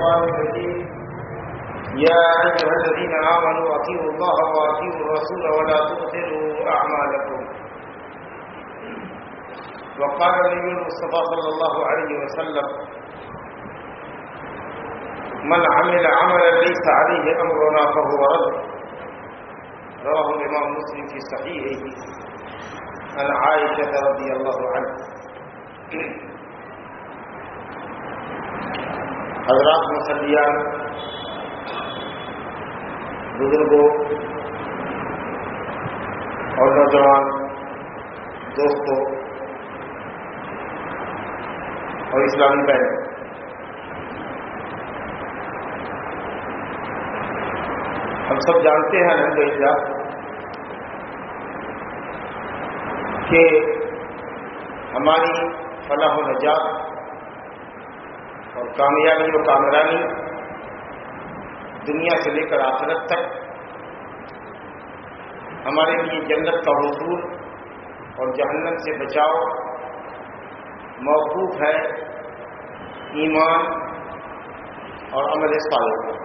الشيطان الرجيم يا أيها الذين آمنوا أطيعوا الله وأطيعوا الرسول ولا تبطلوا أعمالكم. وقال النبي المصطفى صلى الله عليه وسلم، من عمل عملا ليس عليه أمرنا فهو رد. رواه الإمام مسلم في صحيحه. عن عائشة رضي الله عنها. حضرات مسلیان بزرگوں اور نوجوان دوستوں اور اسلامی بہن ہم سب جانتے ہیں الحمد للہ کہ ہماری فلاح و نجات اور کامیابی و کامرانی دنیا سے لے کر آخرت تک ہمارے لیے جنت کا حصول اور جہنم سے بچاؤ موقوف ہے ایمان اور عمل صالح پر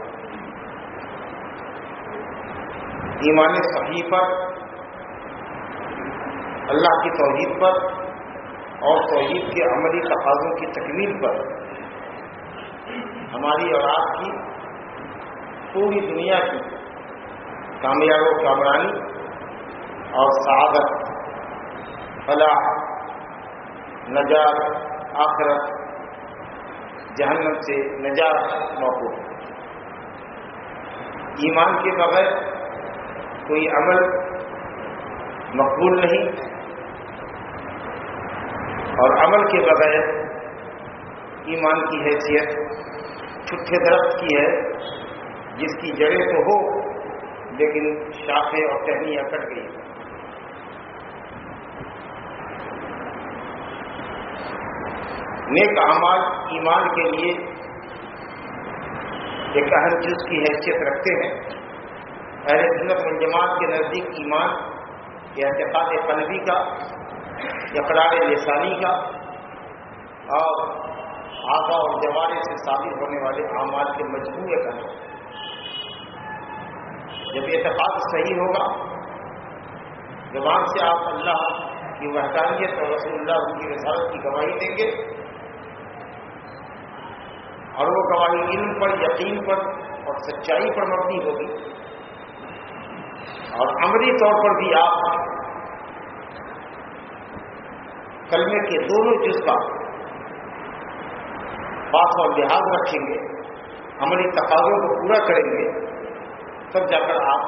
ایمان صحیح پر، اللہ کی توحید پر اور توحید کے عملی تقاضوں کی تکمیل پر۔ ہماری اور آپ کی پوری دنیا کی کامیاب و کامرانی اور سعادت، فلاح، نجات، آخرت، جہنم سے نجات موقع ایمان کے بغیر کوئی عمل مقبول نہیں۔ اور عمل کے بغیر ایمان کی حیثیت چھٹے درخت کی ہے، جس کی جڑیں تو ہو، لیکن شاخیں اور ٹہنیاں کٹ گئی۔ نیک اعمال ایمان کے لیے ایک اہم جز کی حیثیت رکھتے ہیں۔ اہل سنت جماعت کے نزدیک ایمان یہ اعتقاد قلبی کا اقرار لسانی کا اور آگا اور جوارے سے ثابت ہونے والے اعمال کے مجموعے کا جب اعتقاد صحیح ہوگا، زبان سے آپ اللہ کی وحدانیت اور رسول اللہ کی رسالت کی گواہی دیں گے۔ اور وہ گواہی علم پر، یقین پر اور سچائی پر مبنی ہوگی۔ اور عملی طور پر بھی آپ کلمے کے دونوں جز کا اور لحاظ رکھیں گے، عملی تقاضوں کو پورا کریں گے، تب جا کر آپ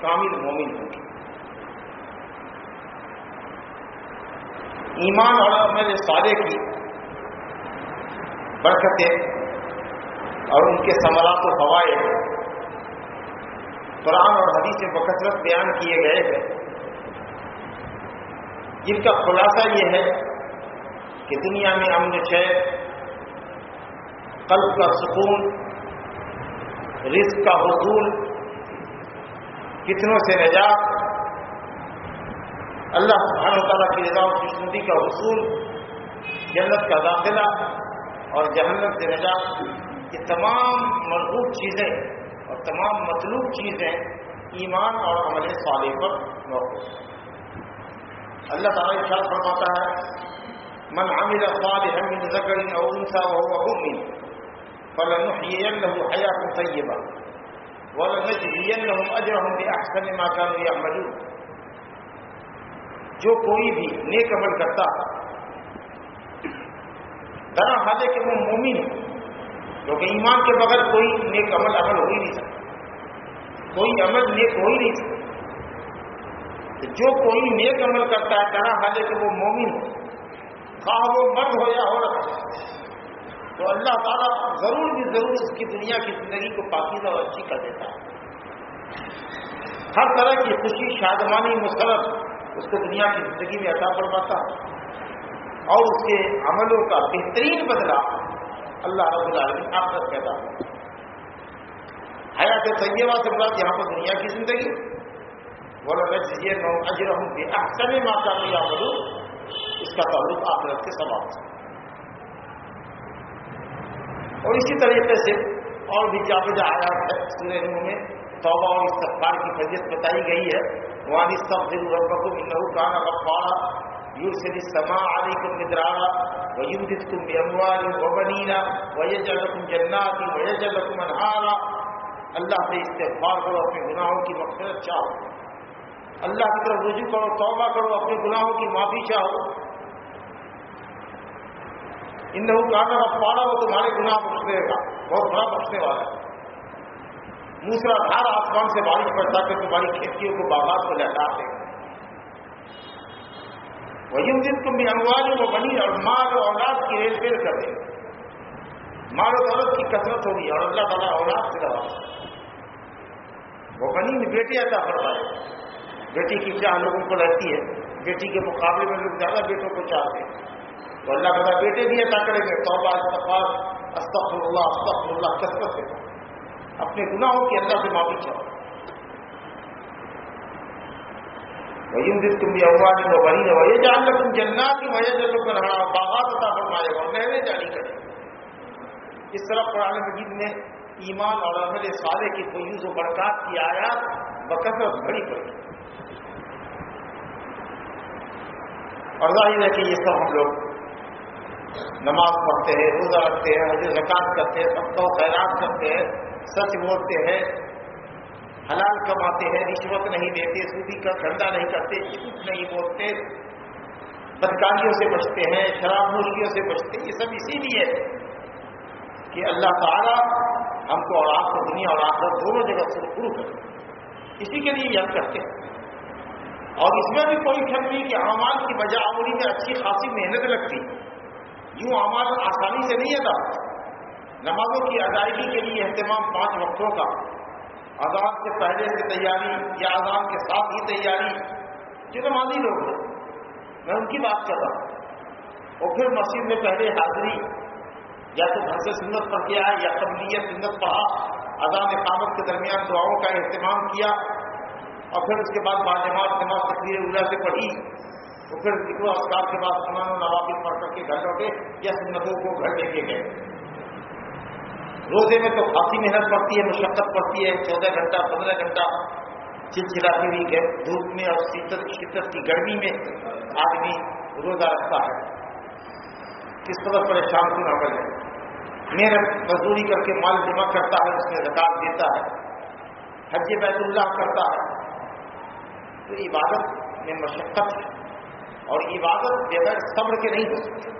کامل مومن ہوں گے۔ ایمان اور عمل سارے کی برکتیں اور ان کے ثمرات و فوائد قرآن اور حدیث سے بکثرت بیان کیے گئے ہیں۔ جن کا خلاصہ یہ ہے کہ دنیا میں امن شہر قلب کا سکون، رزق کا حصول، کتنوں سے نجات، اللہ سبحانہ تعالیٰ کی رضا و خوشنودی کا حصول، جنت کا داخلہ اور جہنت سے نجات، یہ تمام مربوط چیزیں اور تمام مطلوب چیزیں ایمان اور عمل صالح پر موقع اللہ تعالیٰ ارشاد فرماتا ہے، من عمل صالحا من ذکر او انثى وهو مؤمن فلنحيينه حياه طيبه ولنجزينهم اجرهم باحسن ما كانوا يعملون. جو کوئی بھی نیک عمل کرتا درا حالے کہ وہ مومن ہے، کیونکہ ایمان کے بغیر کوئی نیک عمل عمل ہو ہی نہیں سکتا۔ کوئی عمل نیک ہو ہی نہیں سکتا۔ جو کوئی نیک عمل کرتا ہے کہنا حالے کہ وہ مومن ہو خواہ وہ مرد ہو یا رہا تو اللہ تعالیٰ ضرور بھی ضرور اس کی دنیا کی زندگی کو پاکیزہ اور اچھی کر دیتا ہے۔ ہر طرح کی خوشی، شادمانی، مسرت اس کو دنیا کی زندگی میں عطا فرماتا ہے۔ اور اس کے عملوں کا بہترین بدلا اللہ رب العالمین آپ تک پیدا ہو حیات طیبہ سے مراد یہاں پر دنیا کی زندگی۔ بولا میں یہ اجر ہوں گے ماتا میں یا اس کا تعلق آخرت کے سوال سے۔ اور اسی طریقے سے اور بھی جا آیا ہے سورہ نو میں توبہ اور استغفار کی فضیت بتائی گئی ہے۔ وہاں استغفر ربکم انہو کان غفارا یرسل السماء علیکم مدرارا ویمددکم باموال وبنینا ویجعلکم جنات ویجعلکم انہارا اللہ سے استغفار کرو، اپنے گناہوں کی مغفرت چاہو۔ اللہ کی طرف رجوع کرو، توبہ کرو، اپنے گناہوں کی معافی چاہو۔ ان کہاں کا پاڑا وہ تمہارے گناہ بخش دے گا بہت بڑا بخشنے والا ہے دوسرا دھار آسمان سے بارش پڑتا کہ تمہاری کھیتیوں کو باغات کو لہٹا دے۔ گا وہی دن تم بھی انواج وہ بنی اور ماں اولاد کی ریل فیل کر دے مال و دولت کی کثرت ہوگی، اور اللہ تعالیٰ اولاد سے دبا وہ بنی میں بیٹے عطا فرمائے۔ بیٹی کی چاہ لوگوں کو رہتی ہے، بیٹی کے مقابلے میں لوگ زیادہ بیٹوں کو چاہتے ہیں۔ تو اللہ تعالیٰ بیٹے بھی عطا کریں گے توبہ استفار استفر اللہ استفر اللہ کثرت سے اپنے گناہوں کی اللہ سے معافی چاہو۔ وہی دن تم بھی اوا وہ بنی ہے وہی جان لگ تم جننا کی وجہ سے لوگ رہا باغات عطا فرمائے اور نہریں جاری کریں اس طرح قرآن مجید میں ایمان اور عمل صالح کی فیوز و برکات کی آیات بکثرت بڑی پڑی۔ اور ظاہر ہے کہ یہ سب ہم لوگ نماز پڑھتے ہیں، روزہ رکھتے ہیں حضرت زکات کرتے ہیں، سب کو خیرات کرتے ہیں، سچ بولتے ہیں، حلال کماتے ہیں، رشوت نہیں دیتے، سودی کا دھندا نہیں کرتے، جھوٹ نہیں بولتے، بدکاریوں سے بچتے ہیں، شراب نوشیوں سے بچتے ہیں، یہ سب اسی لیے کہ اللہ تعالیٰ ہم کو اور آپ کو دنیا اور آپ دونوں جگہ سے شروع کرے اسی کے لیے یہ کرتے ہیں۔ اور اس میں بھی کوئی شک نہیں کہ اعمال کی بجا عمری میں اچھی خاصی محنت لگتی۔ ہے یوں اعمال آسانی سے نہیں ادا نمازوں کی ادائیگی کے لیے اہتمام پانچ وقتوں کا۔ آزاد سے پہلے سے تیاری یا آزاد کے ساتھ ہی تیاری۔ جو نمازی لوگ ہیں۔ میں ان کی بات کر رہا ہوں۔ اور پھر مسجد میں پہلے حاضری، یا تو گھر سے سنت پڑھ کے آئے، یا قبلیت سنت پڑھا۔ اذان اقامت کے درمیان دعاؤں کا اہتمام کیا۔ اور پھر اس کے بعد باجماعت نماز تقریر اولا سے پڑھی۔ تو پھر ذکر اسکار کے بعد سنان و نوافل پڑھ کر کے گھر لوٹے یا سنتوں کو گھر لے کے گئے۔ روزے میں تو خاصی محنت پڑتی ہے، مشقت پڑتی ہے، چودہ گھنٹہ، پندرہ گھنٹہ چلچلاتی ہوئی گئے دھوپ میں اور شدت شدت کی گرمی میں آدمی روزہ رکھتا ہے۔ کس قدر پریشان کیوں نہ کرے محنت، مزدوری کر کے مال جمع کرتا ہے، اس میں زکات دیتا ہے۔ حج بیت اللہ کرتا ہے۔ تو عبادت میں مشقت ہے اور عبادت بغیر صبر کے نہیں ہو سکتی۔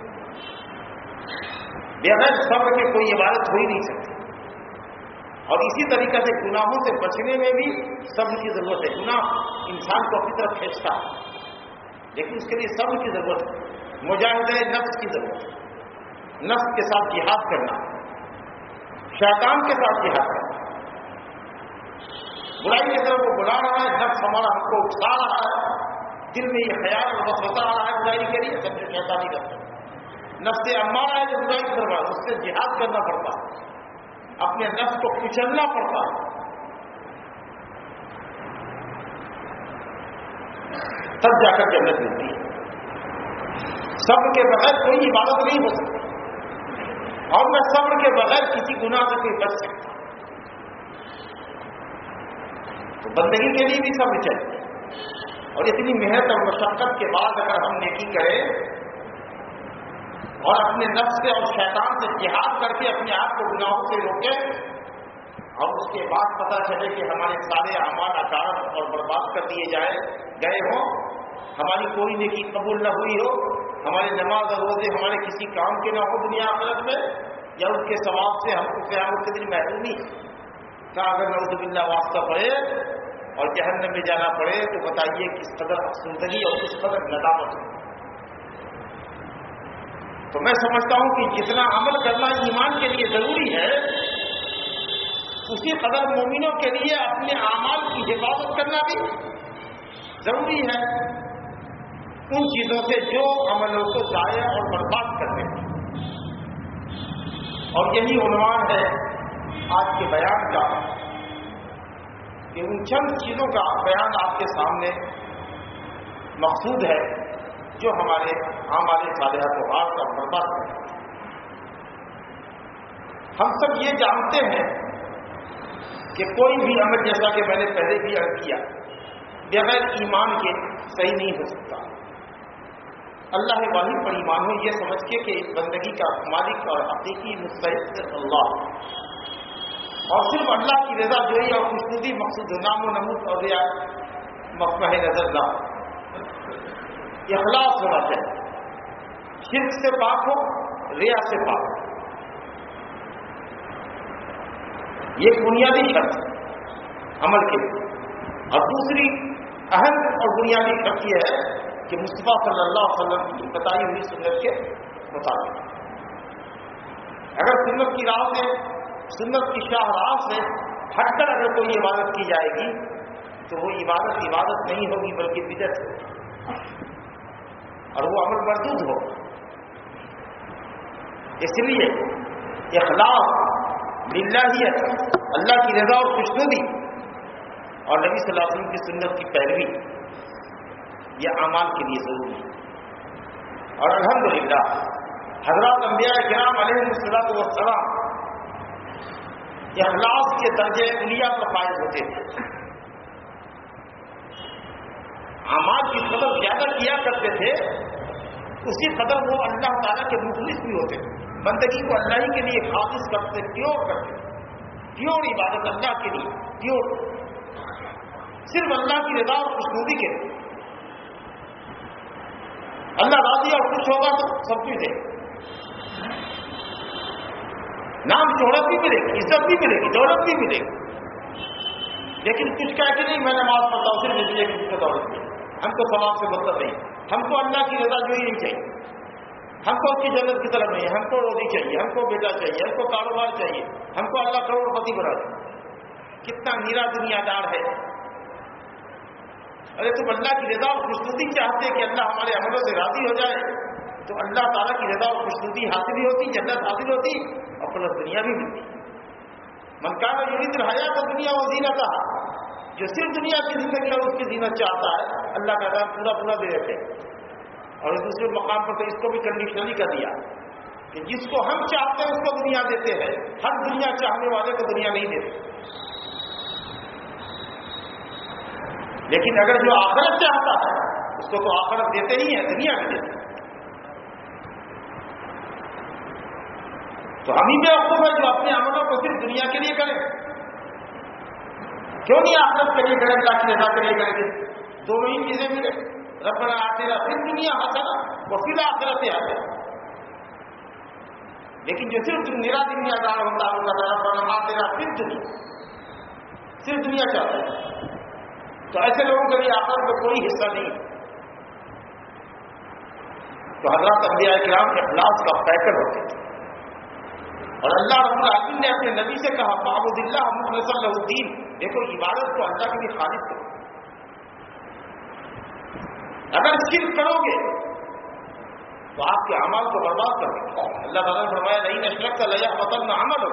بغیر صبر کے کوئی عبادت ہو ہی نہیں سکتی۔ اور اسی طریقے سے گناہوں سے بچنے میں بھی صبر کی ضرورت ہے۔ گناہ انسان کو اپنی طرف کھینچتا ہے۔ لیکن اس کے لیے صبر کی ضرورت ہے۔ مجاہدہ نفس کی ضرورت ہے۔ نفس کے ساتھ جہاد کرنا۔ شیطان کے ساتھ جہاد کرنا۔ برائی کی طرف وہ بلا رہا ہے، نفس ہمارا ہم کو اٹھا رہا ہے۔ دل میں یہ خیال اور بس رہا ہے برائی کے لیے، سب سے کہتا نہیں کرتا نفس سے امارا ہے جو برائی کر رہا ہے، اس سے جہاد کرنا پڑتا اپنے نفس کو کچلنا پڑتا تب جا کر جنت ملتی ہے۔ صبر کے بغیر کوئی عبادت نہیں ہو سکتی اور میں صبر کے بغیر کسی گناہ سے کوئی بچ سکتا۔ تو بندگی کے لیے بھی سب چاہیے۔ اور اتنی محنت اور مشقت کے بعد اگر ہم نیکی کریں اور اپنے نفس سے اور شیطان سے جہاد کر کے اپنے آپ کو گناہوں سے روکیں، اور اس کے بعد پتہ چلے کہ ہمارے سارے اعمال اچانک اور برباد کر دیے جائے گئے ہوں، ہماری کوئی نیکی قبول نہ ہوئی ہو ہماری نماز اور روزے ہمارے کسی کام کے نہ ہو دنیا آخرت میں، یا اس کے ثواب سے ہم کو قیامت کے دن محرومی کا اگر نوز بلّہ واسطہ پڑے اور جہنم میں جانا پڑے تو بتائیے کس قدر افسردگی اور کس قدر ندامت ہو تو میں سمجھتا ہوں کہ جتنا عمل کرنا ایمان کے لیے ضروری ہے، اسی قدر مومنوں کے لیے اپنے اعمال کی حفاظت کرنا بھی ضروری ہے۔ ان چیزوں سے جو عملوں کو ضائع اور برباد کرنے اور یہی عنوان ہے آج کے بیان کا۔ کہ ان چند چیزوں کا بیان آپ کے سامنے مقصود ہے جو ہمارے ہمارے صالحہ تہوار کا برباد ہے۔ ہم سب یہ جانتے ہیں کہ کوئی بھی عمل جیسا کہ میں نے پہلے بھی عرض کیا، بغیر ایمان کے صحیح نہیں ہو سکتا۔ اللہ واحد پر ایمان ہو، یہ سمجھ کے کہ بندگی کا مالک اور حقیقی مستحق اللہ۔ اور صرف اللہ کی رضا جوئی اور خوشنودی مقصود نام و نمود اور مقبہ نظر نہ اخلاص ہونا چاہیے. شرک سے پاک ہو، ریا سے پاک ہو. یہ بنیادی شرط عمل کے لیے. اور دوسری اہم اور بنیادی شرط یہ ہے کہ مصطفیٰ صلی اللہ علیہ وسلم کی بتائی ہوئی سنت کے مطابق. اگر سنت کی راہ سے سنت کی شاہ راہ سے ہٹ کر اگر کوئی عبادت کی جائے گی، تو وہ عبادت عبادت نہیں ہوگی، بلکہ بدت ہوگی۔ اور وہ عمل مردود ہو۔ اس لیے اخلاق للہیت، اللہ کی رضا اور خوشنودی۔ اور نبی صلی اللہ علیہ وسلم کی سنت کی پیروی، یہ اعمال کے لیے ضروری ہے۔ اور الحمدللہ، حضرات انبیاء کرام علیہ السلام والسلام اخلاص کے درجے انڈیا پر فائد ہوتے تھے۔ اعمال کی قدر زیادہ کیا کرتے تھے، اسی قدر وہ اللہ تعالیٰ کے مخلص بھی ہوتے تھے۔ بندگی کو اللہ ہی کے لیے خاص کرتے، پیور کرتے پیور عبادت اللہ کے لیے، پیور۔ صرف اللہ کی رضا اور خوشنودی کے لیے۔ اللہ راضی اور خوش ہوگا تو سب کچھ دے نام شہرت بھی ملے گی، عزت بھی ملے گی دولت بھی ملے گی۔ لیکن کچھ کہہ کے نہیں، میں نماز پڑھتا ہوں، صرف اس لیے کسی کو دولت نہیں ہم کو سواب سے مطلب نہیں۔ ہم کو اللہ کی رضا جو ہی نہیں چاہیے۔ ہم کو اس کی جنت کی طرف نہیں، ہم کو روزی چاہیے، ہم کو بیٹا چاہیے، ہم کو کاروبار چاہیے، ہم کو اللہ کروڑ پتی بنا دے۔ کتنا میرا دنیا دار ہے۔ ارے تم اللہ کی رضا اور خوشنودی چاہتے کہ اللہ ہمارے عملوں سے راضی ہو جائے، تو اللہ تعالیٰ کی رضا اور خوشنودی حاصل بھی ہوتی، جنت حاصل ہوتی۔ پلس دنیا بھی ملتی منکانہ یونی رہایا تو دنیا وہ زینہ تھا جو صرف دنیا کی زندگی اور اس کی زینت چاہتا ہے، اللہ کا دار پورا پورا دے دیتے اور دوسرے مقام پر تو اس کو بھی کنڈیشنلی کر دیا کہ جس کو ہم چاہتے ہیں اس کو دنیا دیتے ہیں۔ ہر دنیا چاہنے والے کو دنیا نہیں دیتے لیکن اگر جو آخرت چاہتا ہے، اس کو تو آخرت دیتے ہی ہیں، دنیا بھی دیتے تو ہم ہی بے وقوف ہے جو اپنے عملوں کو صرف دنیا کے لیے کریں۔ کیوں نہیں آخرت کے لیے کریں اللہ کی رضا کے لیے کریں گے؟ دونوں ہی چیزیں ملے ربنا آتینا پھر دنیا حسنا وہ پھر آخرت آتے لیکن جو صرف میرا دنیا دار ہوتا ہے، اللہ ربنا آتینا پھر دنیا صرف دنیا چاہتا ہے۔ تو ایسے لوگوں کے لیے آخرت میں کوئی حصہ نہیں تو حضرات انبیاء کرام کے اخلاص کا پیکر ہوتے تھے۔ اور اللہ رب العالمین نے اپنے نبی سے کہا محمود اللہ محمد صلی اللہ الدین دیکھو، عبادت کو اللہ کے لیے خالص کرو اگر شرک کرو گے، تو آپ کے اعمال کو برباد کر دیں اللہ تعالیٰ نے فرمایا نہیں نشرت کا لیا مطلب نہ عمل ہو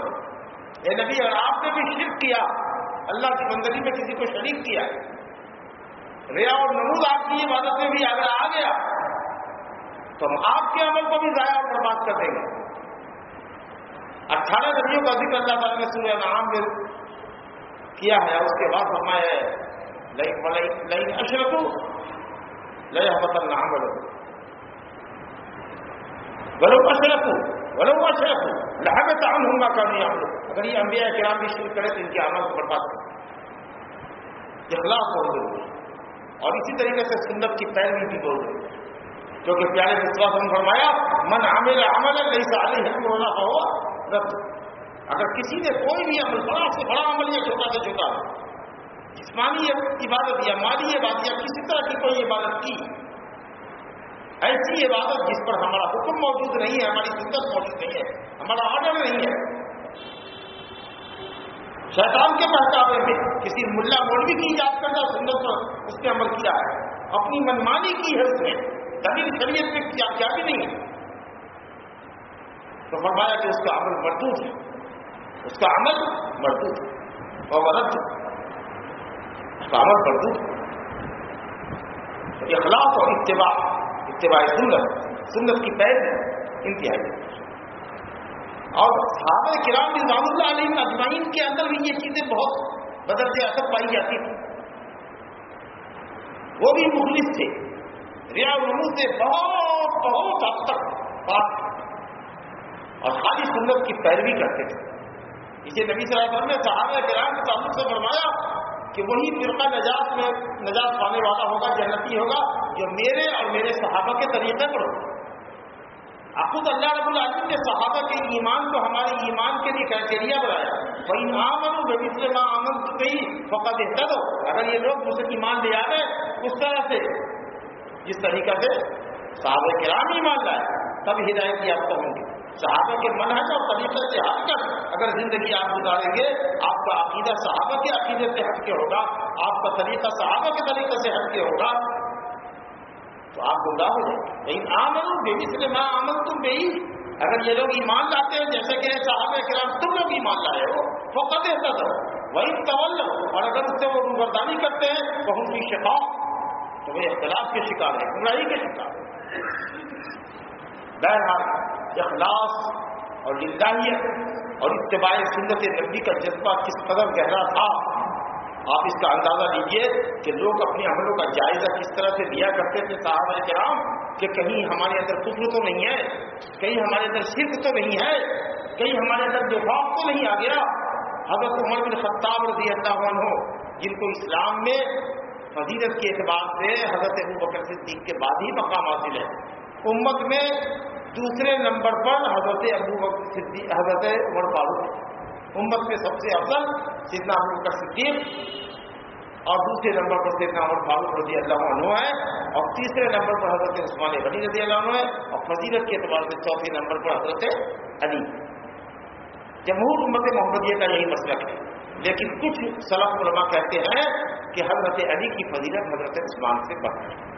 اے نبی، اگر آپ نے بھی شرک کیا، اللہ کی بندگی میں کسی کو شریک کیا ریا اور نمود آپ کی عبادت میں بھی اگر آ گیا، تو ہم آپ کے عمل کو بھی ضائع اور برباد کر دیں گے۔ اٹھارہ نبیوں کا ذکر اللہ تعالیٰ نے سورہ نام میں کیا ہے اس کے بعد فرمایا لئی اشرف لیا پتن نہ بڑھو بلو اشرف بلو اشرف لہا میں تعم ہوں گا کام اگر یہ انبیاء کرام بھی شروع کرے تو ان کے عمل کو برباد کریں۔ اخلاق بہت ضروری اور اسی طریقے سے سنت کی پیروی بھی بہت ضروری کیونکہ پیارے وشواس نے فرمایا، من عمل عمل نہیں سالی ہے ہونا ہوا رد اگر کسی نے کوئی بھی عمل، بڑا سے بڑا عمل یا چھوٹا سے چھوٹا، جسمانی عبادت یا مالی عبادت یا کسی طرح کی کوئی عبادت کی، ایسی عبادت جس پر ہمارا حکم موجود نہیں ہے، ہماری سنت موجود نہیں ہے، ہمارا آرڈر نہیں ہے۔ شیطان کے پہچانے میں کسی ملا مولوی کی یاد کرنا سنت پر اس نے عمل کیا ہے۔ اپنی منمانی کی ہے اس میں دلیل شریعت میں کیا کیا بھی نہیں ہے۔ تو فرمایا کہ اس کا عمل مردود ہے۔ اس کا عمل مردود ہے۔ اور رد ہے۔ عمل کر دوں اخلاق اور اتباع اتباع سنت سنت کی پہل انتہائی۔ اور صحابہ کرام رضوان اللہ علیہ اجمعین کے اندر بھی یہ چیزیں بہت بدرجے اثر پائی جاتی تھی وہ بھی مخلص تھے۔ ریا نمو سے بہت بہت حد تک بات اور خالی سنت کی پیروی کرتے تھے۔ اسے نبی صلی اللہ علیہ وسلم نے صحابہ کرام کے تعلق سے فرمایا کہ وہی فرقہ نجات میں نجات پانے والا ہوگا، جنتی ہوگا، جو میرے اور میرے صحابہ کے طریقے پر ہوگا۔ خود اللہ رب العالمین نے صحابہ کے ایمان کو ہمارے ایمان کے لیے کرائٹیریا بنایا۔ وہی آمن ہو بے ماں آمن تو گئی فوقا بہتر ہو اگر یہ لوگ مجھ سے ایمان لے آ گئے اس طرح سے جس طریقہ سے صحابہ کرام ایمان لائے، تب ہدایت یافتہ ہوں گے۔ صحابہ کے منحص اور طریقے سے ہٹ کر اگر زندگی آپ گزاریں گے، آپ کا عقیدہ صحابہ کے عقیدے سے ہٹ کے ہوگا، آپ کا طریقہ صحابہ کے طریقے سے ہٹ کے ہوگا، تو آپ گمراہ ہو جائیں لیکن آمن بے سے ماں آمن تم بے۔ اگر یہ لوگ ایمان لاتے ہیں جیسے کہ صحابہ کرام تم لوگ ایمان لائے ہو وہ قدر تھا وہی طول اور اگر اس سے وہ روبردانی کرتے ہیں، تو ان کی شفا تو وہ اختلاف کے شکار ہے گمراہی کے شکار ہے بہرحال اخلاص اور للہیت اور اتباع سنت نبی کا جذبہ کس قدر گہرا تھا، آپ اس کا اندازہ لیجیے کہ لوگ اپنے عملوں کا جائزہ کس طرح سے لیا کرتے تھے صحابہ کرام، کہ کہیں ہمارے اندر کفر تو نہیں ہے، کہیں ہمارے اندر شرک تو نہیں ہے، کہیں ہمارے اندر دفاع تو نہیں آ گیا۔ حضرت عمر بن خطاب رضی اللہ عنہ، جن کو اسلام میں فضیلت کے اعتبار سے حضرت ابو بکر صدیق کے بعد ہی مقام حاصل ہے، امت میں دوسرے نمبر پر حضرت ابو بکر صدیق، حضرت عمر فاروق، امت میں سب سے افضل سیدنا ابو بکر صدیق اور دوسرے نمبر پر سیدنا عمر فاروق رضی اللہ عنہ ہے اور تیسرے نمبر پر حضرت عثمان غنی رضی اللہ عنہ ہے اور فضیلت کے اعتبار سے چوتھے نمبر پر حضرت علی۔ جمہور امت محمدیہ کا یہی مسلک ہے۔ لیکن کچھ سلف علماء کہتے ہیں کہ حضرت علی کی فضیلت حضرت عثمان سے بڑھ ہے۔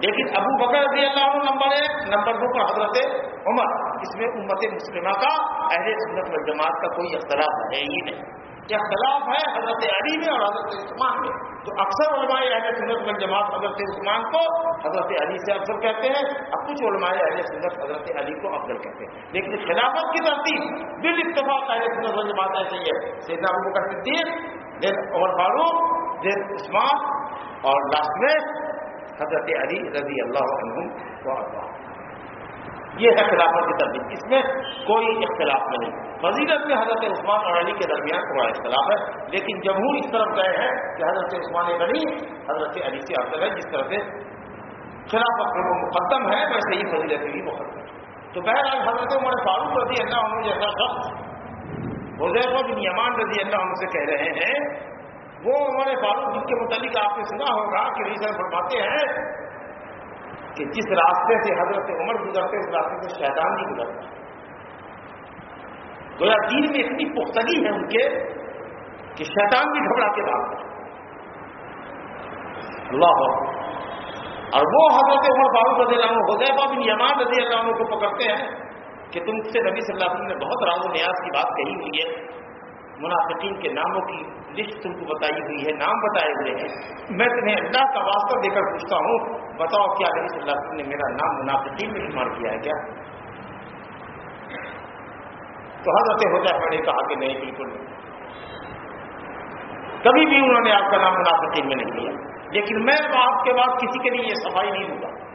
لیکن ابو بکر رضی اللہ عنہ نمبر ایک، نمبر دو پر حضرت عمر، اس میں امت مسلمہ کا اہل سنت و جماعت کا کوئی اختلاف ہے ہی نہیں۔ اختلاف ہے حضرت علی میں اور حضرت عثمان میں۔ تو اکثر علماء اہل سنت و جماعت حضرت عثمان کو حضرت علی سے افضل کہتے ہیں اور کچھ علماء اہل سنت حضرت علی کو افضل کہتے ہیں۔ لیکن خلافت کی ترتیب بال اتفاق اہل سنت و جماعت ایسے ہی ہے۔ سیدنا ابو بکر صدیق، دین عمر فاروق، دین عثمان اور لاسٹ میں حضرت علی رضی اللہ عنہ یہ ہے خلافت کی تربیت اس میں کوئی اختلاف نہیں۔ فضیلت میں حضرت عثمان اور علی کے درمیان تھوڑا اختلاف ہے، لیکن جمہور اس طرف گئے ہیں کہ حضرت عثمان غنی، حضرت علی سے افضل ہے جس طرح سے خلافت میں وہ مقدم ہے ویسے ہی فضیلت بھی مقدم ہے تو بہرحال حضرت عمر فاروق رضی اللہ عنہ جیسا شخص حضیف بن یمان رضی اللہ عنہ سے کہہ رہے ہیں وہ ہمارے فاروق جن کے متعلق آپ نے سنا ہوگا کہ ریزن فرماتے ہیں کہ جس راستے سے حضرت عمر گزرتے اس راستے سے شیطان نہیں گزرتا گویا دین میں اتنی پختگی ہے ان کے کہ شیطان بھی گھبرا کے بعد اللہ اور وہ حضرت عمر فاروق رضی اللہ عنہ حضیفہ بن یمان رضی اللہ عنہ کو پکڑتے ہیں کہ تم سے نبی صلی اللہ علیہ وسلم نے بہت راز و نیاز کی بات کہی ہوئی ہے۔ منافقین کے ناموں کی لسٹ تم کو بتائی ہوئی ہے، نام بتائے ہوئے ہیں۔ میں تمہیں اللہ کا واسطہ دے کر پوچھتا ہوں، بتاؤ کیا نبی صلی اللہ علیہ وسلم نے میرا نام منافقین میں شمار کیا ہے کیا؟ تو حضرت ہو جائے میں نے کہا کہ نہیں، بالکل نہیں۔ کبھی بھی انہوں نے آپ کا نام منافقین میں نہیں لیا۔ لیکن میں آپ کے بعد کسی کے لیے یہ صفائی نہیں ہوگا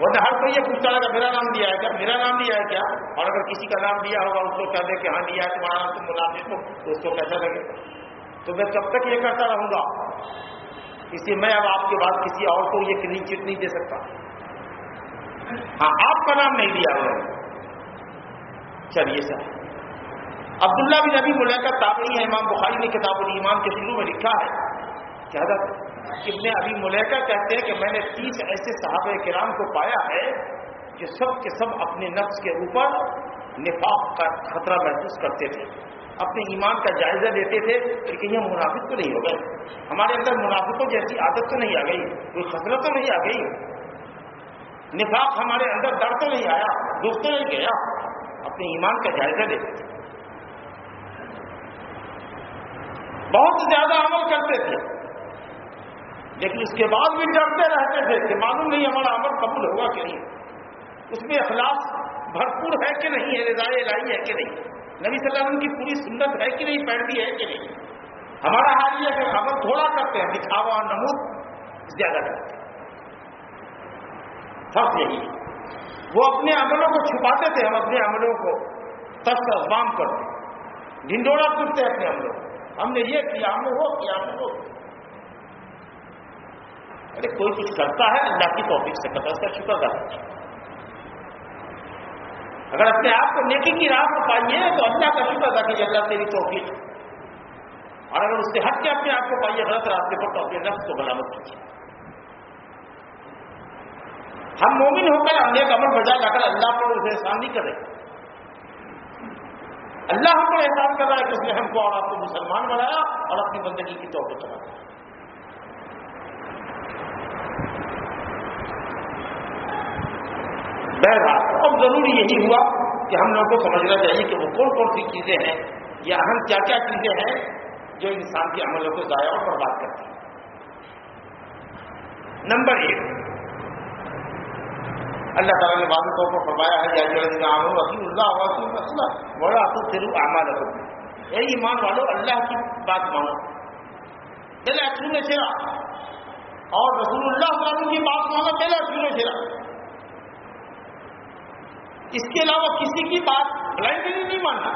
وہ ہر کوئی یہ پوچھتا ہے کہ میرا نام دیا ہے کیا؟ میرا نام دیا ہے کیا؟ اور اگر کسی کا نام دیا ہوگا، اس کو کہہ دے کہ ہاں دیا ہے، تمہارا نام، تم منافق ہو، تو اس کو کیسا لگے تو میں کب تک یہ کرتا رہوں گا۔ اس لیے میں اب آپ کے بعد کسی اور کو یہ کلین چٹ نہیں دے سکتا۔ ہاں آپ کا نام نہیں دیا ہوا چلیے سر۔ عبداللہ بن ابھی بولے کا تابعی ہے امام بخاری نے کتاب الایمان کے شروع میں لکھا ہے کہ حضرت ابن ابھی ملیکا کہتے ہیں کہ میں نے تیس ایسے صحابہ کرام کو پایا ہے جو سب کے سب اپنے نفس کے اوپر نفاق کا خطرہ محسوس کرتے تھے، اپنے ایمان کا جائزہ لیتے تھے کہ کہیں ہم منافق تو نہیں ہو گئے۔ ہمارے اندر منافقوں جیسی عادت تو نہیں آ گئی، کوئی خطرہ تو نہیں آ گئی۔ نفاق ہمارے اندر ڈر تو نہیں آیا، دکھ تو نہیں گیا۔ اپنے ایمان کا جائزہ لیتے تھے۔ بہت زیادہ عمل کرتے تھے۔ لیکن اس کے بعد بھی ڈرتے رہتے تھے کہ معلوم نہیں ہمارا عمل قبول ہوگا کہ نہیں۔ اس میں اخلاص بھرپور ہے کہ نہیں؟ یعنی ہے رضائے لائی ہے کہ نہیں؟ نبی صلی اللہ علیہ وسلم کی پوری سنت ہے کہ نہیں؟ پیروی ہے کہ نہیں؟ ہمارا حال یہ ہے کہ عمل تھوڑا کرتے ہیں دکھاوا نمود زیادہ کرتے ہیں۔ فرق یہی وہ اپنے عملوں کو چھپاتے تھے، ہم اپنے عملوں کو تس ازبام کرتے ڈھنڈوڑا پوچھتے اپنے عملوں ہم نے یہ کیا، ہم نے وہ کیا، ہم نے وہ ارے کوئی کچھ کرتا ہے، اللہ کی توفیق سے کرتا ہے اس کا شکر کرتا اگر اپنے آپ کو نیکی کی راہ پر پائیے تو اللہ کا شکر ادا کیجیے، اللہ تیری توفیق۔ اور اگر اس سے ہٹ کے اپنے آپ کو پائیے، غلط راستے پر تو اپنے نفس کو برامد کیجیے۔ ہم مومن ہو کر ہم نے عمل بجا لا کر اللہ پر اسے احسان نہیں کرے اللہ ہم پر احسان کر رہا ہے کہ اس نے ہم کو اور آپ کو مسلمان بنایا اور اپنی بندگی کی توقع چلایا بہرحال اب ضروری یہی ہوا کہ ہم لوگوں کو سمجھنا چاہیے کہ وہ کون کون سی چیزیں ہیں، یا اہم کیا کیا چیزیں ہیں جو انسان کے عملوں کو ضائع اور برباد کرتی ہیں۔ نمبر ایک۔ اللہ تعالیٰ نے واضح طور پر فرمایا ہے، یا جو اللہ وسیم مسئلہ بڑا تو تیرو اعمال اے ایمان والو، اللہ کی بات مانو۔ پہلے اچھو چہرا اور رسول اللہ علیہ کی بات مانو، پہلے اچھو چہرا اس کے علاوہ کسی کی بات بلائنڈلی نہیں ماننا۔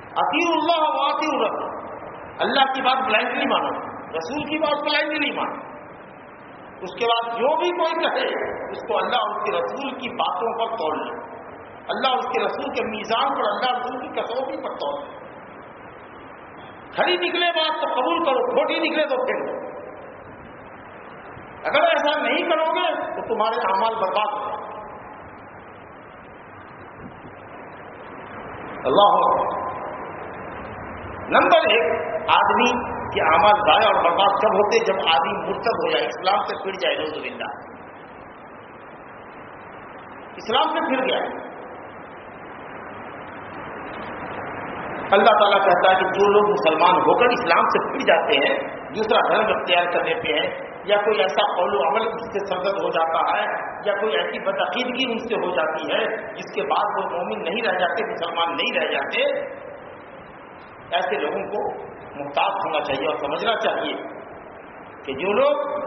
عقیر اللہ واطی الرسول۔ اللہ کی بات بلائنڈلی مانو۔ رسول کی بات بلائنڈلی مانو۔ اس کے بعد جو بھی کوئی کہے، اس کو اللہ اور اس کے رسول کی باتوں پر توڑ لے۔ اللہ اس کے رسول کے میزان پر، اللہ رسول کی کسوٹی پر توڑ لے۔ کھڑی نکلے بات تو قبول کرو، کھوٹی نکلے تو پھر۔ اگر ایسا نہیں کرو گے تو تمہارے اعمال برباد ہو اللہ نمبر ایک، آدمی کے اعمال ضائع اور برباد کب ہوتے؟ جب آدمی مرتب ہو جائے اسلام سے پھر جائے روز بندہ اسلام سے پھر گیا اللہ تعالیٰ کہتا ہے کہ جو لوگ مسلمان ہو کر اسلام سے پھر جاتے ہیں، دوسرا دھرم اختیار کر لیتے ہیں یا کوئی ایسا قول و عمل اس سے سرگت ہو جاتا ہے، یا کوئی ایسی بدعقیدگی ان سے ہو جاتی ہے، جس کے بعد وہ مومن نہیں رہ جاتے، مسلمان نہیں رہ جاتے، ایسے لوگوں کو محتاط ہونا چاہیے اور سمجھنا چاہیے کہ جو لوگ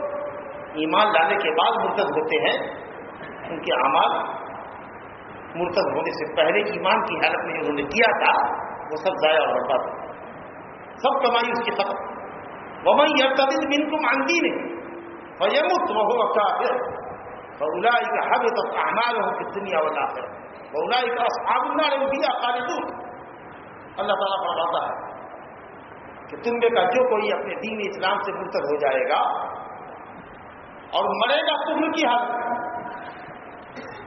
ایمان لانے کے بعد مرتد ہوتے ہیں، ان کے اعمال مرتد ہونے سے پہلے ایمان کی حالت میں انہوں نے کیا تھا، وہ سب ضائع اور برباد سب کمائی اس کی ختم۔ ومن يرتد منكم عن دينه۔ فيمت وهو كافر فاولئك حبطت اعمالهم في الدنيا والاخره واولئك اصحاب النار هم فيها خالدون اللہ تعالیٰ فرماتا ہے کہ تم میں کا جو کوئی اپنے دین اسلام سے مرتد ہو جائے گا اور مرے گا کفر کی حالت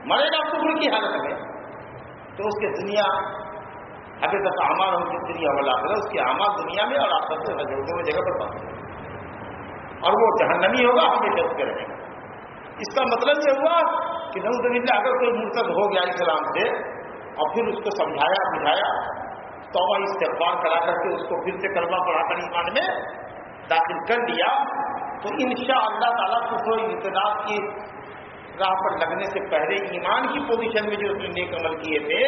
مرے گا کفر کی حالت میں، تو اس کے دنیا ابھی تک اعمال ہوں کی دنیا والا ہے اس کے اعمال دنیا میں اور آپ سب سے میں جگہ پر پہنچ اور وہ جہنمی ہوگا ہمیشہ اس کے رہے گا اس کا مطلب یہ ہوا کہ نو اللہ اگر کوئی مرتب ہو گیا اسلام سے اور پھر اس کو سمجھایا، بجھایا تو استغفار کرا کر کے اس کو پھر سے کرما پڑھا کر ایمان میں داخل کر دیا، تو ان شاء اللہ تعالیٰ کو انتظار کی راہ پر لگنے سے پہلے ایمان کی پوزیشن میں جو اس نے نیک عمل کیے تھے،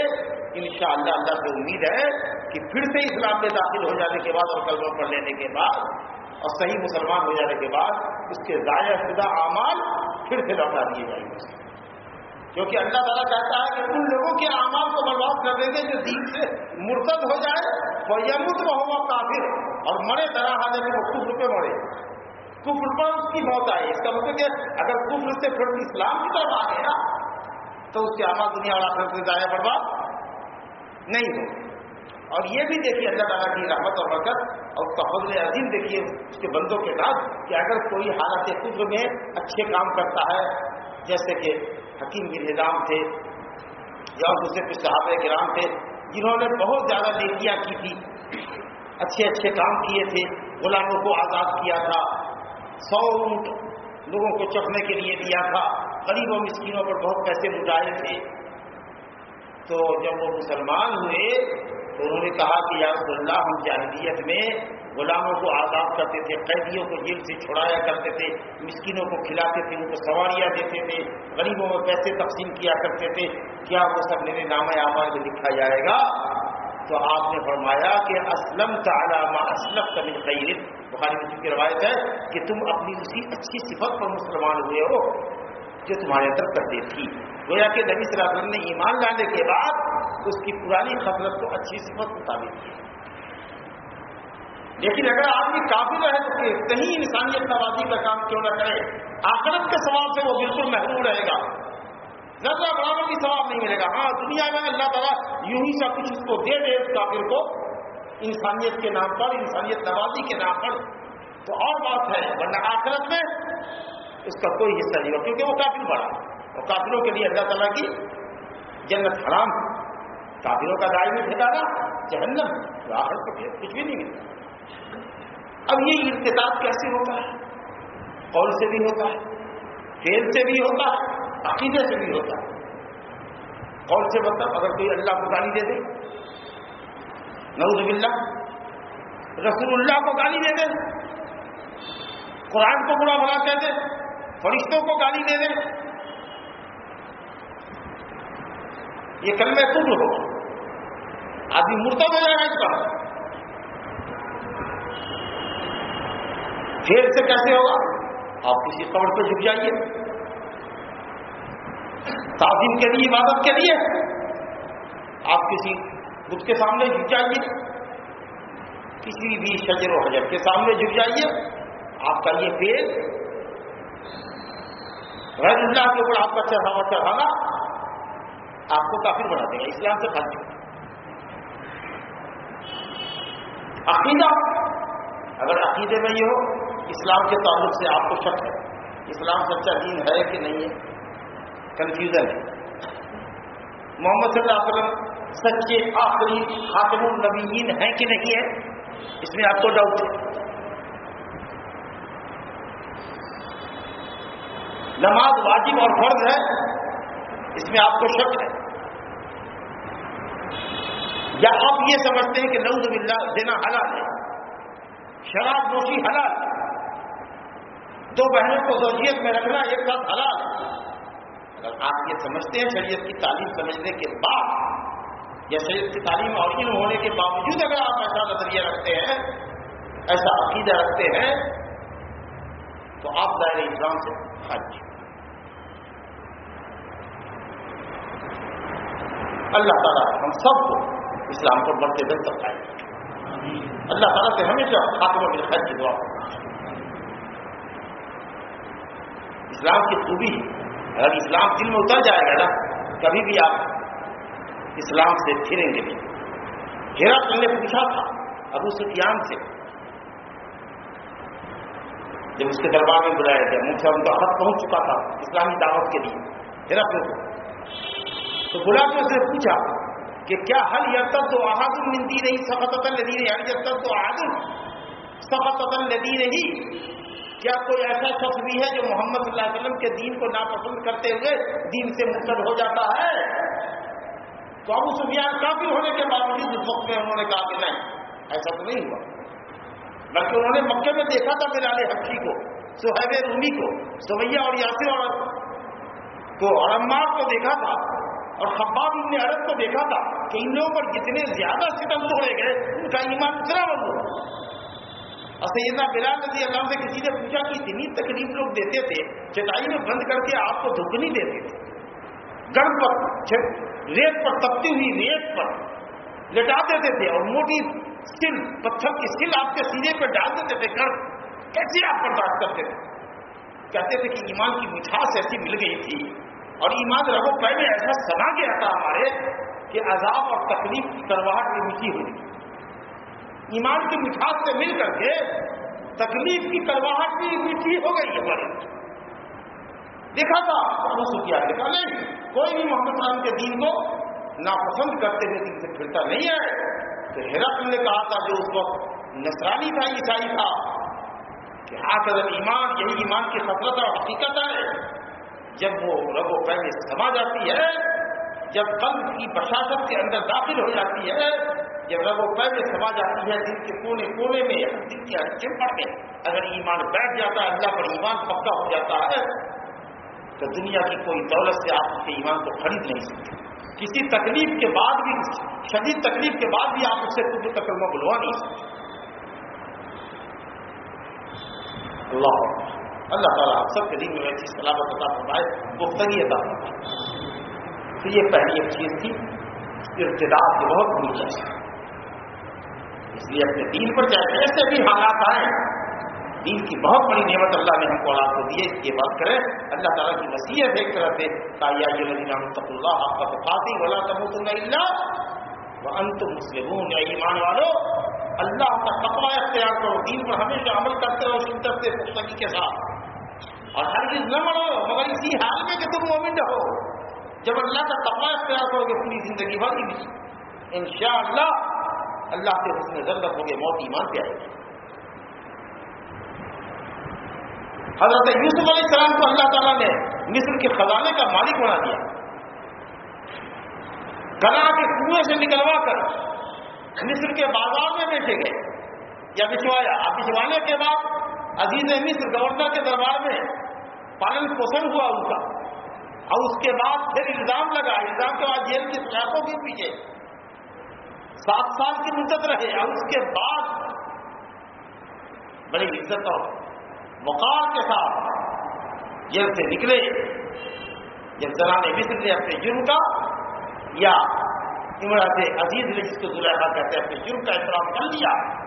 انشاءاللہ اللہ سے امید ہے کہ پھر سے اسلام میں داخل ہو جانے کے بعد اور کلمہ پڑھ لینے کے بعد اور صحیح مسلمان ہو جانے کے بعد اس کے ضائع شدہ اعمال پھر سے لوٹا دیے جائیں گے۔ کیونکہ اللہ تعالیٰ کہتا ہے کہ ان لوگوں کے اعمال کو برباد کر دیں گے، جو دین سے مرتد ہو جائے وہ یمت میں ہوا کافر۔ اور مرے طرح آنے میں وہ خود روپے مرے۔ کفر پر اس کی موت آئی اس کا مطلب کہ اگر کفر سے پھر اسلام کی طرف آ گیا، تو اس کے آماد دنیا اور آخر سے ضائع برباد نہیں ہو اور یہ بھی دیکھیے اللہ تعالیٰ کی رحمت اور برکت اور اس کا فضل عظیم دیکھیے اس کے بندوں کے ساتھ کہ اگر کوئی حالت کفر میں اچھے کام کرتا ہے، جیسے کہ حکیم کے نظام تھے یا دوسرے کچھ صحابہ کے رام تھے، جنہوں نے بہت زیادہ نیکیاں کی تھی، اچھے اچھے کام کیے تھے، غلاموں کو آزاد کیا تھا، سو اونٹ لوگوں کو چکھنے کے لیے دیا تھا غریبوں مسکینوں پر بہت پیسے مٹائے تھے۔ تو جب وہ مسلمان ہوئے تو انہوں نے کہا کہ یا رسول اللہ، ہم جاہلیت میں غلاموں کو آزاد کرتے تھے، قیدیوں کو جیل سے چھڑایا کرتے تھے، مسکینوں کو کھلاتے تھے، ان کو سواریاں دیتے تھے، غریبوں میں پیسے تقسیم کیا کرتے تھے، کیا وہ سب میرے نام اعمال میں لکھا جائے گا؟ تو آپ نے فرمایا کہ اسلم تعلیٰ اسلم کا من خیر۔ بخاری مسلم کی روایت ہے کہ تم اپنی اسی اچھی صفت پر مسلمان ہوئے ہو جو تمہارے اندر کرتے تھی۔ گویا کہ نبی صلی اللہ علیہ وسلم نے ایمان لانے کے بعد اس کی پرانی خطرت کو اچھی صفت مطابق کی لیکن اگر آدمی کافی رہے تو کہیں انسانیت نوازی کا کام کیوں نہ کرے آخرت کے سواب سے وہ بالکل محروم رہے گا۔ زیادہ برابر بھی ثواب نہیں ملے گا۔ ہاں دنیا میں اللہ تعالیٰ یوں ہی سب کچھ اس کو دے دے اس کافر کو، انسانیت کے نام پر، انسانیت نوازی کے نام پر۔ تو اور بات ہے، ورنہ آخرت میں اس کا کوئی حصہ نہیں ہوگا، کیونکہ وہ کافر بڑا اور کافروں کے لیے اللہ تعالیٰ کی جنت حرام کافروں کا دائمی ٹھکانا جہنم آخر کو کچھ بھی نہیں ملتا اب یہ ارتداد کیسے ہوتا ہے؟ قول سے بھی ہوتا ہے فیل سے بھی ہوتا ہے، عقیدے سے بھی ہوتا ہے۔ قول سے مطلب اگر کوئی اللہ کو گالی دے دے، نعوذ باللہ، رسول اللہ کو گالی دے دے، قرآن کو برا بھلا کہہ دے، فرشتوں کو گالی دے دیں یہ کل میں خود ہو۔ آدمی مرتا ہو جائے گا اس کا پھر سے کیسے ہوگا؟ آپ کسی قبر پہ جھک جائیے۔ تعظیم کے لیے، عبادت کے لیے آپ کسی بدھ کے سامنے جھک جائیے۔ کسی بھی شجر و حجر کے سامنے جھک جائیے۔ آپ کا یہ پیڑ غیر اللہ کے اوپر آپ کا چڑھاوا چڑھانا۔ آپ کو کافی بنا دے گا، اسلام سے خرچ عقیدہ۔ اگر عقیدے میں یہ ہو، اسلام کے تعلق سے آپ کو شک ہے۔ اسلام سچا دین ہے کہ نہیں ہے؟ کنفیوژن ہے محمد صلی اللہ علیہ وسلم سچے آخری خاتم النبیین ہیں کہ نہیں ہے اس میں آپ کو ڈاؤٹ ہے۔ نماز واجب اور فرض ہے۔ اس میں آپ کو شک ہے۔ یا آپ یہ سمجھتے ہیں کہ نوز باللہ دینا حلال ہے۔ شراب نوشی حلال ہے۔ دو بہنوں کو زوجیت میں رکھنا ایک ساتھ حلال ہے۔ اگر آپ یہ سمجھتے ہیں شریعت کی تعلیم سمجھنے کے بعد، یا شریعت کی تعلیم اور ہونے کے باوجود اگر آپ ایسا نظریہ رکھتے ہیں، ایسا عقیدہ رکھتے ہیں، تو آپ دائرۂ اسلام سے خارج اللہ تعالیٰ ہم سب کو اسلام کو بڑھتے دل تک آئے اللہ تعالیٰ سے ہمیشہ خاتمہ میں خیر کی دعا اسلام کی خوبی اگر اسلام دل میں اتر جائے گا نا، کبھی بھی آپ اسلام سے پھریں گے۔ ہیرا نے پوچھا تھا ابو سفیان سے۔ جب اس کے دربار میں بلایا گیا مجھ سے ان کا حق پہنچ چکا تھا اسلامی دعوت کے لیے۔ ہیرا تو بلا کے اس پوچھا کہ کیا حل یا تو احادم مندی رہی سفت ندی رہی حل تب تو احادم سفت ندی رہی کیا کوئی ایسا شخص بھی ہے جو محمد صلی اللہ علیہ وسلم کے دین کو ناپسند کرتے ہوئے دین سے مقصد ہو جاتا ہے؟ تو ابو سفیان کافی ہونے کے باوجود اس وقت میں انہوں نے کہا کہ نہیں، ایسا تو نہیں ہوا۔ بلکہ انہوں نے مکے میں دیکھا تھا بلال حقی کو، سہیب رومی کو سویا اور یاسر اور کو اور عمار کو دیکھا تھا۔ اور خباب نے عرب کو دیکھا تھا کہ ان لوگوں پر جتنے زیادہ ستم توڑے گئے، ان کا ایمان اتنا بند ہوا اور سیدنا بلال رضی اللہ سے کسی نے پوچھا کہ اتنی تکلیف لوگ دیتے تھے، چٹائی میں بند کر کے آپ کو دھک نہیں دیتے تھے۔ گڑھ پر ریت پر، تپتی ہوئی ریت پر لٹا دیتے تھے اور موٹی سل پتھر کی سل آپ کے سینے پہ ڈال دیتے تھے گڑھ کیسے آپ برداشت کرتے تھے؟ کہتے تھے کہ ایمان کی مٹھاس ایسی مل گئی تھی۔ اور ایمان رگو پہلے ایسا سنا گیا تھا ہمارے کہ عذاب اور تکلیف کی کرواہٹ میں میٹھی ہوئی۔ ایمان کی مٹھاس سے مل کر کے تکلیف کی کرواہٹ بھی میٹھی ہو گئی ہمارے دیکھا تھا ابو دیکھا، نہیں، کوئی بھی محمد صاحب کے دین کو ناپسند کرتے ہوئے دن سے پھرتا نہیں ہے۔ تو ہیرت نے کہا تھا جو اس وقت نسرانی تھا، عیسائی تھا، کہ ہاتھ ایمان، یہی ایمان کی خطرت اور حقیقت ہے۔ جب وہ رب و پہلے سما جاتی ہے، جب قلب کی بشاست کے اندر داخل ہو جاتی ہے، جب رب و پہ میں سما جاتی ہے، دل کے کونے کونے میں دل کے چمپڑ میں اگر ایمان بیٹھ جاتا ہے، اللہ پر ایمان پکا ہو جاتا ہے، تو دنیا کی کوئی دولت سے آپ کے ایمان کو خرید نہیں سکتے۔ کسی تکلیف کے بعد بھی، شدید تکلیف کے بعد بھی آپ اس سے کچھ تکلمہ بلوا نہیں سکتے۔ اللہ اللہ تعالیٰ آپ سب کے دن میں ایسی سلامت عطا فرمائے، گفتگی عطا فرمائے۔ تو یہ پہلی ایک چیز تھی ابتدا کی بہت بری ہے اس لیے اپنے دین پر چاہے ایسے بھی حالات آئے۔ دین کی بہت بڑی نعمت اللہ نے ہم کو اولاد کو دی اس کی بات کریں۔ اللہ تعالیٰ کی نصیحت ایک طرح سے تایا اللہ آپ کا تفاطی ولا تم اللہ وہ انت مسلم یا ایمان والو، اللہ کا تقوا اختیار کرو، دین پر ہمیشہ عمل کرتے رہو، شدت سے، پختگی کے ساتھ۔ اور ہر چیز نہ مرو مگر اسی حال میں کہ تم مومن رہو جب اللہ کا تقوا اختیار کرو گے، پوری زندگی بھر کی ان شاء اللہ اللہ کے حسن ضرورت ہوگے موت ایمان پہ آئے گی۔ حضرت یوسف علیہ السلام کو اللہ تعالیٰ نے مصر کے خزانے کا مالک بنا دیا۔ گلا کے کنویں سے نکلوا کر مصر کے بازار میں بیچے گئے۔ یا بچوایا بچوانے کے بعد عزیز مصر گورنر کے دربار میں پالن پوشن ہوا ان کا۔ اور اس کے بعد پھر الزام لگا۔ الزام کے بعد جیل کی سلاخوں بھی پیچھے۔ سات سال کی مدت رہے اور اس کے بعد بڑی عزت اور وقار کے ساتھ جیل سے نکلے۔ جب زنان مصر نے اپنے جرم کا یا عمرات عزیز نے جس کو زلیخا کہتے ہیں، اپنے جرم کا احترام کر لیا۔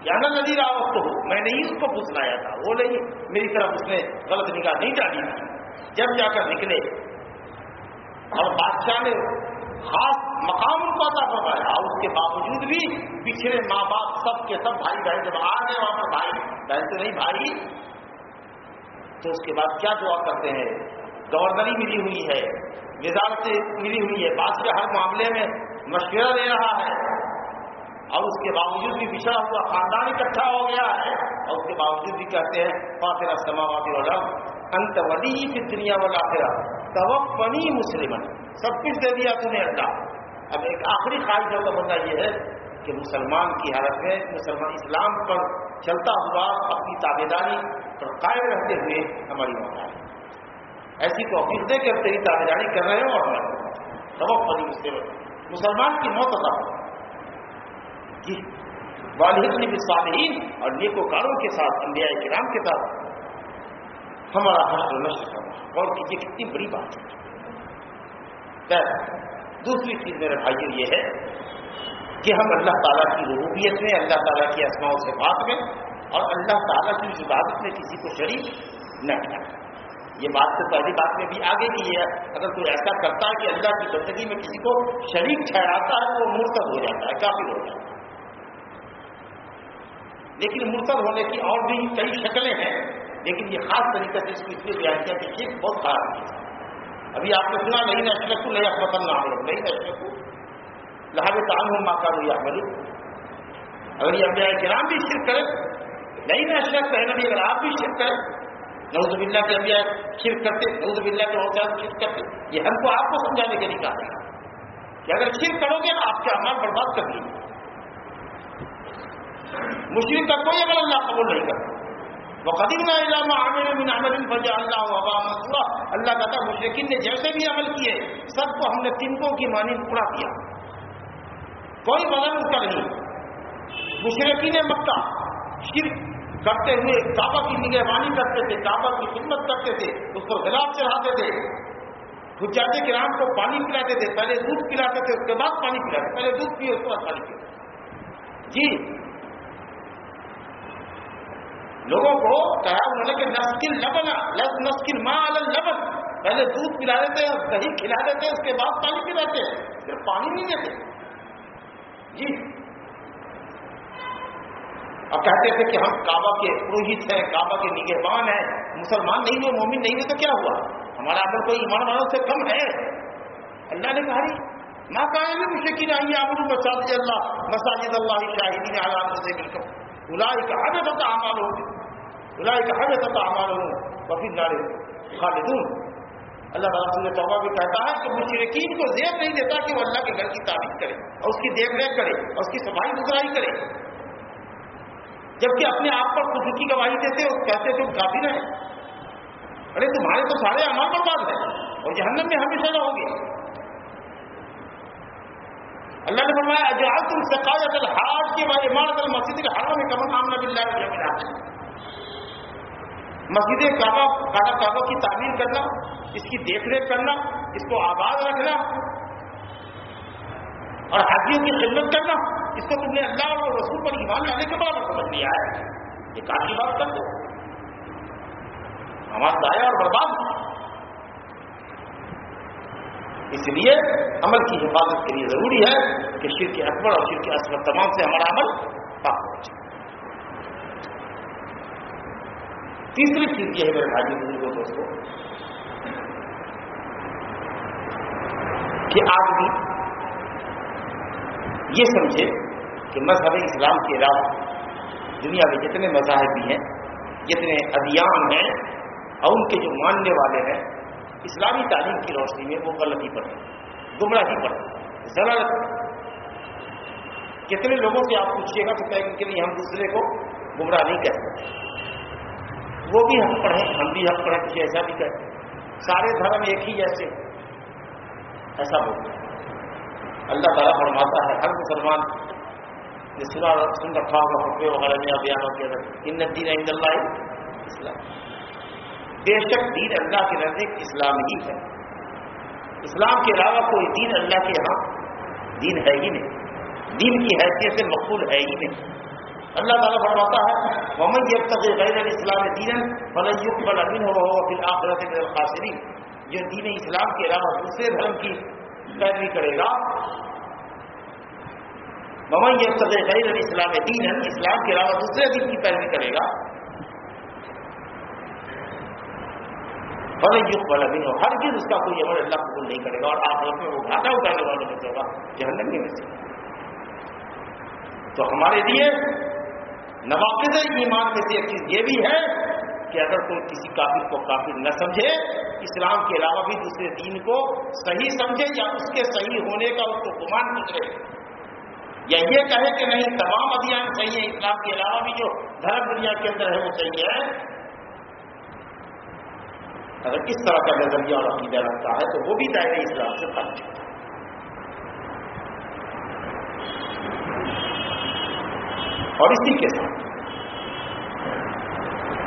یا نہ ندی راوت تو ہو میں نے ہی اس کو پوچھنایا تھا۔ وہ نہیں، میری طرف اس نے غلط نگاہ نہیں ڈالی۔ تھی جب جا کر نکلے اور بادشاہ نے خاص مقام ان کو عطا فرمایا۔ اور اس کے باوجود بھی پچھلے ماں باپ سب کے سب بھائی بہن جب آ گئے وہاں پر، بھائی، بہن تو نہیں، بھائی۔ تو اس کے بعد کیا دعا کرتے ہیں؟ گورنری ملی ہوئی ہے، وزارت ملی ہوئی ہے۔ بادشاہ ہر معاملے میں مشورہ دے رہا ہے۔ اور اس کے باوجود بھی بچھڑا ہوا خاندان اکٹھا ہو گیا ہے اور اس کے باوجود بھی کہتے ہیں پاخرا سماواتی والا انت وڈی کی دنیا والا پھر بنی مسلم سب کچھ دے دیا تم نے اللہ۔ اب ایک آخری خواہش کا بندہ یہ ہے کہ مسلمان کی حالت میں مسلمان اسلام پر چلتا ہوا اپنی تابے داری پر قائم رہتے ہوئے ہماری موت آئی۔ ایسی توفیق دے کہ تیری تابے داری کر رہے ہو اور ہمارے سبق بنی مسلم مسلمان کی موت ادا ہو جی۔ والد نے صالحین اور نیکوکاروں کے ساتھ، انبیاء کرام کے ساتھ ہمارا حشر نشر کرنا اور یہ کتنی بڑی بات ہے۔ دوسری چیز میرے بھائی یہ ہے کہ ہم اللہ تعالیٰ کی ربوبیت میں، اللہ تعالیٰ کی اسماء سے بات میں اور اللہ تعالیٰ کی عبادت میں کسی کو شریک نہ کیا۔ یہ بات تو پہلی بات میں بھی آگے کی ہے۔ اگر کوئی ایسا کرتا ہے کہ اللہ کی زندگی میں کسی کو شریک ٹھہراتا ہے تو وہ مرتب ہو جاتا ہے کافی ہو جاتا ہے۔ لیکن مرتب ہونے کی اور بھی کئی شکلیں ہیں، لیکن یہ خاص طریقے سے اس کو اس لیے بیان کیا کہ شرک بہت خراب ہے۔ ابھی آپ نے سنا نہیں نہ نہیں احمد نہ ہو نہیں نہ لہٰذا کام ہوں ماں کا یا ملو اگر یہ ابھی کرام بھی شرک کرے نہیں نہ اشرک ہے نبی، اگر آپ بھی شرک کریں نوز بلّہ کے ابھی شرک کرتے نوز بلّہ کے بہت شرک کرتے، یہ ہم کو آپ کو سمجھانے کے لیے کہا کہ اگر شرک کرو گے نا آپ کے عمل برباد کر دیجیے مشرق کا کوئی عمل اللہ قبول نہیں کرتا۔ وہ قدیم نہ علامہ عامر بن عامر فجا اللہ وبا مسورا اللہ کہتا مشرقین نے جیسے بھی عمل کیے، سب کو ہم نے تنکوں کی مانی پورا کیا۔ کوئی بدل اس کا نہیں۔ مشرقین مکہ شرک کرتے ہوئے، کعبہ کی نگہبانی کرتے تھے، کعبہ کی خدمت کرتے تھے، اس پر گلاب چڑھاتے تھے۔ حجاج کرام کو پانی پلاتے تھے، پہلے دودھ پلاتے تھے، اس کے بعد پانی پلاتے پہلے دودھ پیے، اس کے بعد پانی پیے۔ جی لوگوں کو کہا انہوں نے کہ نسکل لبن نسکل ماں لبن۔ پہلے دودھ پلا دیتے ہیں، دہی کھلا دیتے ہیں، اس کے بعد پانی پلاتے ہیں۔ صرف پانی نہیں دیتے۔ جی۔ اور کہتے تھے کہ ہم کعبہ کے پروہت ہیں، کعبہ کے نگہبان ہیں۔ مسلمان نہیں ہوئے، مومن نہیں ہوئے تو کیا ہوا؟ ہمارا اگر کوئی ایمان والوں سے کم ہے۔ اللہ نے کہا ماں کہا بھی مجھے کی نہیں آپ مساجد اللہ مساجد اللہ شاہدین آزاد سے بالکل الائی کا حد تک اعمال ہوں الائی کا اعمال ہوں وفی نارے خالدون. اللہ تعالیٰ نے توبہ بھی کہتا ہے کہ مشرقین کو زیب نہیں دیتا کہ وہ اللہ کے گھر کی تعریف کرے اور اس کی دیکھ ریکھ کرے اور اس کی صفائی ستھرائی کرے۔ جبکہ اپنے آپ پر خود کی گواہی دیتے اور کہتے تھے کافی رہے ارے تمہارے تو سارے امار برباد ہیں اور جہنم میں ہمیشہ رہو گے۔ اللہ نے فرمایا اجعل تم سقایت الحاج کے بعد عمارت المسجد الحرام میں کمن آمنا باللہ مسجد کعبہ کعبہ کعبہ کی تعمیر کرنا، اس کی دیکھ ریکھ کرنا، اس کو آباد رکھنا، اور حاجیوں کی خدمت کرنا، اس کو تم نے اللہ اور رسول پر ایمان لانے کے بعد سمجھ لیا ہے۔ یہ کافی بات کر دو ہمارا ضائع اور برباد۔ اس لیے عمل کی حفاظت کے لیے ضروری ہے کہ شرک اکبر اور شرک اصغر تمام سے ہمارا عمل پاک ہو جائے۔ تیسری چیز یہ ہے میرے بھائی بزرگوں دوستوں کہ آدمی یہ سمجھے کہ مذہب اسلام کے علاوہ دنیا میں جتنے مذاہب بھی ہیں، جتنے ادیان ہیں اور ان کے جو ماننے والے ہیں، اسلامی تعلیم کی روشنی میں وہ غلطی پڑے گمراہی پڑے ذرا کتنے لوگوں سے آپ پوچھیے گا تو کہ لیے ہم دوسرے کو گمراہ نہیں کہتے۔ وہ بھی ہم پڑھیں ہم بھی ہم پڑھیں کچھ ایسا بھی کہتے سارے دھرم ایک ہی جیسے ایسا بولتے اللہ تعالیٰ فرماتا ہے، ہر مسلمان نے سنا سن رکھا ہوگا خطبے وغیرہ میں بیانوں کے اندر۔ ان دین عند اللہ اسلام۔ بے شک دین اللہ کے نزدیک اسلام ہی ہے۔ اسلام کے علاوہ کوئی دین اللہ کے یہاں دین ہے ہی نہیں۔ دین کی حیثیت سے مقبول ہے ہی نہیں۔ اللہ تعالیٰ فرماتا ہے محمد یہ تک غیر الاسلام دین فلک بل امین ہو پھر آخرت قاصری جو دین اسلام کے علاوہ دوسرے دھرم کی پیروی کرے گا۔ محمد یہ تک غیر الاسلام دین اسلام کے علاوہ دوسرے دین کی پیروی کرے گا۔ فلک بل امین ہو ہر چیز اس کا کوئی عمل اللہ قبول نہیں کرے گا اور آخرت میں وہ گھاٹا اٹھانے والوں میں سے ہوگا جہنم میں سے تو ہمارے لیے نواقد ایمان میں سے ایک چیز یہ بھی ہے کہ اگر کوئی کسی کافر کو کافر نہ سمجھے، اسلام کے علاوہ بھی دوسرے دین کو صحیح سمجھے یا اس کے صحیح ہونے کا اس کو گمان گزرے یا یہ کہے کہ نہیں، تمام ابھیان صحیح ہے اسلام کے علاوہ بھی جو دھرم دنیا کے اندر ہے وہ صحیح ہے۔ اگر کس طرح کا نظریہ اور عقیدہ رکھتا ہے تو وہ بھی دائرے اسلام سے خرچ ہے۔ اور اسی کے ساتھ۔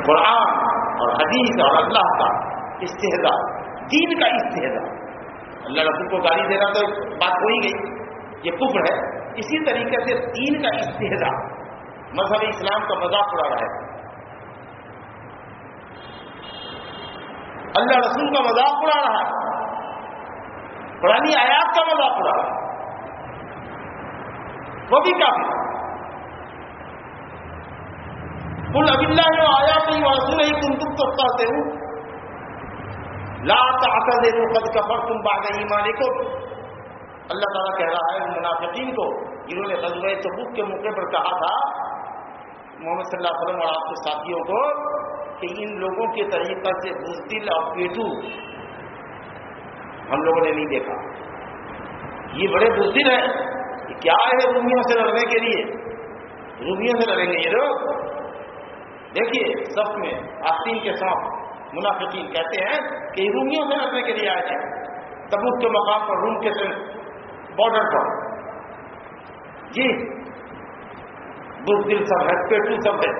قرآن اور حدیث اور اللہ کا استحدا دین کا استحدا اللہ رسول کو گالی دینا تو بات ہو ہی گئی۔ یہ کفر ہے۔ اسی طریقے سے دین کا استحدا مذہب اسلام کا مذاق اڑا رہا ہے۔ اللہ رسول کا مذاق اڑا رہا ہے۔ پرانی آیات کا مذاق اڑا رہا ہے۔ وہ بھی کافی۔ کل اب اللہ آیا نہیں وسو نہیں تم تم تو کہتے ہوں لاتا آتا دے دو قد کفر تم باغ ایمان کو اللہ تعالیٰ کہہ رہا ہے، منافقین کو جنہوں نے غزوہ تبوک کے موقع پر کہا تھا، محمد صلی اللہ علیہ وسلم اور آپ کے ساتھیوں کو، کہ ان لوگوں کے طریقہ سے بزدل اور پیٹو ہم لوگوں نے نہیں دیکھا۔ یہ بڑے بزدل ہیں کیا ہے رومیوں سے لڑنے کے لیے؟ رومیوں سے لڑیں گے یہ لوگ؟ دیکھیے سب میں آستین کے ساتھ منافقین کہتے ہیں کہ رومیوں سے لڑنے کے لیے آئے تھے۔ تبوت کے مقام پر روم کے بارڈر پر۔ جی بزدل سب ہے پیٹو سب ہے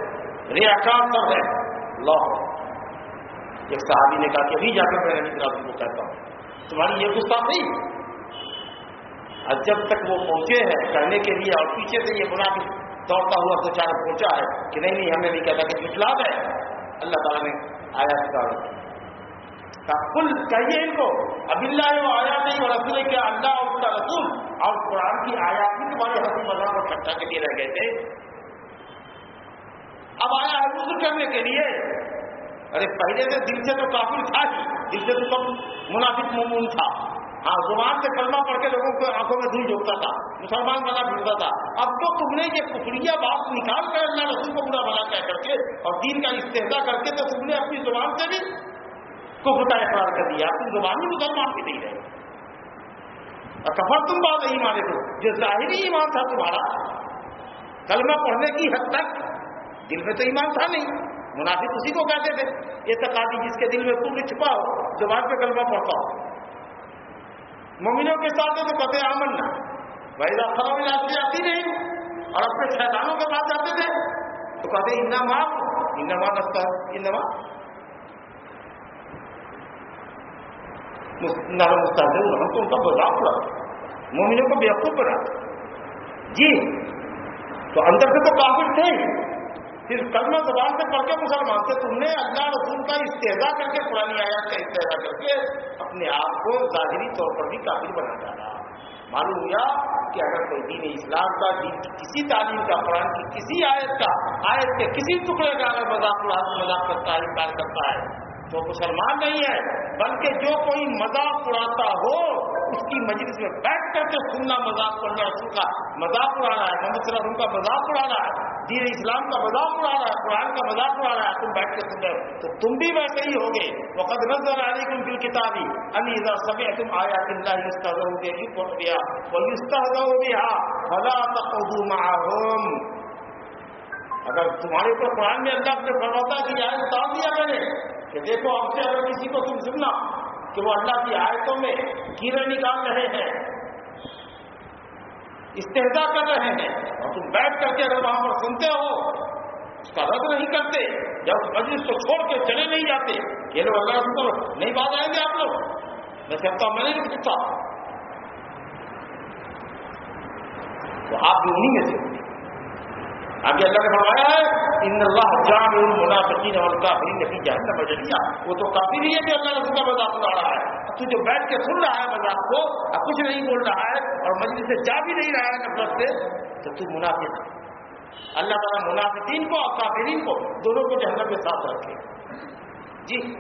ریاکار سب ہے۔ لا ایک صحابی نے کہا کہ ابھی جا کر میں نکلا تم کو کہتا ہوں۔ تمہاری یہ گستاخ نہیں۔ اور جب تک وہ پہنچے ہیں کہنے کے لیے اور پیچھے سے یہ منافق دوڑتا ہوا تو چار پہنچا ہے کہ نہیں نہیں، ہمیں نہیں کہتا کہ اسلام ہے۔ اللہ تعالیٰ نے آیا کا کل کہیے ان کو اب اللہ وہ آیا نہیں اور رسول کیا اللہ اور اس کا رسول۔ اور قرآن کی آیات بھی تمہارے ہنسی مذہب اور ٹھٹا کے لیے رہ گئے تھے۔ اب آیا ہے رسول کرنے کے لیے۔ ارے، پہلے سے دل سے تو کافی تھا ہی۔ دل سے تو سب منافق ممون تھا۔ ہاں، زبان سے کلمہ پڑھ کے لوگوں کو آنکھوں میں دھول جھوکتا تھا، مسلمان بنا پھرتا تھا۔ اب تو تم نے یہ کفڑیا بات نکال کر اللہ رسول کو برا بنا کہہ کر کے اور دین کا استحدہ کر کے تو تم نے اپنی زبان سے بھی کفر کا اقرار کر دیا۔ تم زبانی مسلمان بھی نہیں رہے۔ اور کفر تم بات نہیں مانے تو، جو ظاہری ایمان تھا تمہارا۔ کلمہ پڑھنے کی حد تک دل میں تو ایمان تھا نہیں۔ منافق اسی کو کہتے تھے، یہ تقاضی جس کے دل میں کفر چھپا ہو، زبان پہ کلمہ پڑھتا ہو۔ مومنوں کے ساتھ تو کہتے امن نہ بھائی خراب علاج آتی نہیں اور اپنے شیطانوں کے پاس جاتے تھے، تو کہتے ان ماں ان رستہ ان مستحد ہم تو ان کا مذاق اڑا مومنوں کو بیوقوف بنا۔ جی تو اندر سے تو کافی تھے۔ صرف کلمہ زبان سے پڑھ کے مسلمان تھے تم نے اللہ رسول کا استحدہ کر کے پرانی آیات کا استحدہ کر کے اپنے آپ کو ظاہری طور پر بھی کافی بنا ڈالا۔ معلوم ہوا کہ اگر کوئی دین اسلام کا، دین کی کسی تعلیم کا، قرآن کی کسی آیت کا، آیت کے کسی ٹکڑے کا اگر مذاق مذاق کرتا ہے انکار کرتا ہے تو مسلمان نہیں ہے، بلکہ جو کوئی مذاق اڑاتا ہو، اس کی مجلس میں بیٹھ کر کے سننا مذاق کرنا اس کا مذاق اڑانا ہے، محمد صلی اللہ علیہ وسلم کا مذاق اڑانا ہے، دین اسلام کا مذاق اڑا رہا ہے، قرآن کا مذاق اڑا رہا ہے، تم بیٹھ کے سن رہے ہو۔ تو تم بھی ویسے ہی ہوگے۔ وقت نظر آ رہی تم کی کتابی انی سب تم آیا اللہ یوستہ دیا وہ یوستہ دیا فلا تقعدوا معهم اگر تمہارے اوپر قرآن میں اللہ نے فرماتا کہ آئے اتار دیا میں نے، کہ دیکھو اب سے اگر کسی کو تم سننا کہ وہ اللہ کی آیتوں میں کیڑے نکال رہے ہیں استحدا کر رہے ہیں، اور تم بیٹھ کر کے اگر وہاں پر سنتے ہو، اس کا رد نہیں کرتے، یا اس مجلس کو چھوڑ کے چلے نہیں جاتے، یہ لوگ اللہ کو نہیں بات آئیں گے آپ لوگ۔ میں سکتا ہوں، میں نہیں سکتا تو آپ بھی انہیں میں سے۔ آگے اللہ نے فرمایا ہے ان اللہ جان المنافقین اور کافرین نفی جہنم بجلیہ وہ تو کافی نہیں ہے کہ اللہ رسول کا مذاق اڑا رہا ہے۔ تو جو بیٹھ کے سن رہا ہے مذاق کو، اب کچھ نہیں بول رہا ہے اور مجلس سے جا بھی نہیں رہا ہے نفرت سے، تو تو منافق اللہ تعالیٰ منافقین کو اور کافرین کو، دونوں کو جہنم کے ساتھ رکھے۔ جی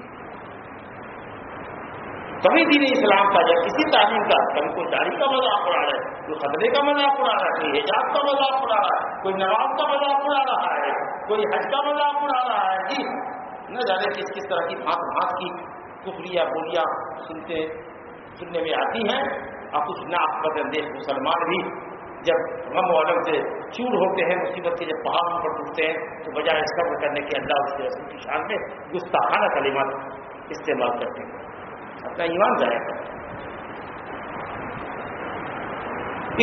کبھی دین اسلام کا یا کسی تعلیم کا کبھی کوئی داڑھی کا مذاق اڑا رہا ہے، کوئی خطرے کا مذاق اڑا رہا ہے، کوئی حجاب کا مذاق اڑا رہا ہے، کوئی نواب کا مذاق اڑا رہا ہے، کوئی حج کا مذاق اڑا رہا ہے۔ جی نہ جانے کس کس طرح کی بھانت بھانت کی کفریاں، بولیاں سنتے، سننے میں آتی ہیں۔ اور کچھ نہ بدندے مسلمان بھی جب غم و علم سے چور ہوتے ہیں، مصیبت کے جب پہاڑ پر ٹوٹتے ہیں، تو بجائے صبر کرنے کے اللہ اس کے رسول کی شان میں گستاخانہ کلمات استعمال کرتے ہیں۔ اپنا ایمان ضائع کرتا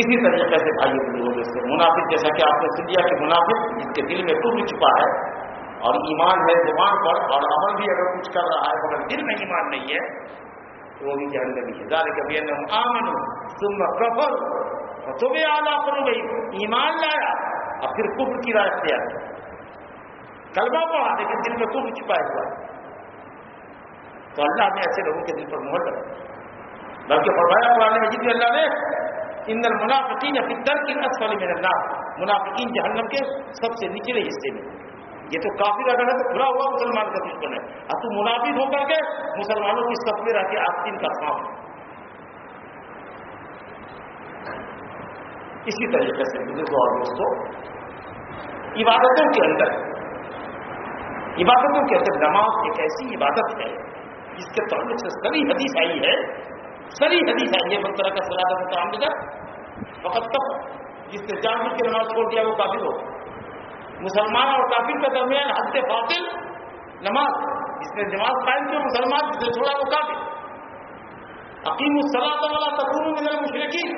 اسی طریقے سے بھائی لوگ اس سے منافق جیسا کہ آپ نے سن لیا کہ منافق جس کے دل میں ٹوٹ چھپا ہے اور ایمان ہے زبان پر اور عمل بھی اگر کچھ کر رہا ہے مگر دل میں ایمان نہیں ہے، تو وہ بھی جان لگی ہے زیادہ کبھی آمن تم کفر تو بھی آدھا کرو گئی، ایمان لایا اور پھر کفر کی رائے اختیار کلبہ پڑھا، لیکن دل میں کفر چھپایا ہوا۔ ہے تو اللہ نے ایسے لوگوں کے دل پر مہر لگا بلکہ فرمایا قرآن مجید میں اللہ نے، ان منافقین اپنی کی نس والی میں اللہ منافقین جہنم کے سب سے نچلے حصے میں۔ یہ تو کافی اگر ہے تو برا ہوا مسلمان کا دشمن ہے۔ اب تو منافق ہو کر کے مسلمانوں کی سب میں رہ کے آستین کا کام اسی طریقے سے بزرگوں اور دوستوں، عبادتوں کے اندر، عبادتوں کے اندر نماز ایک ایسی عبادت ہے جس کے تعلق سے سری حدیث آئی ہے، سری حدیث آئی ہے بس طرح کا سلادہ کا کام لگا وقت تک جس نے جان بوجھ کے نماز چھوڑ دیا، وہ کافر ہو مسلمان اور کافر کے درمیان حد فاطل نماز۔ جس نے نماز قائم کیا مسلمان جس نے چھوڑا، وہ کافر۔ عقیم الصلاح والا تقور میں مشرقی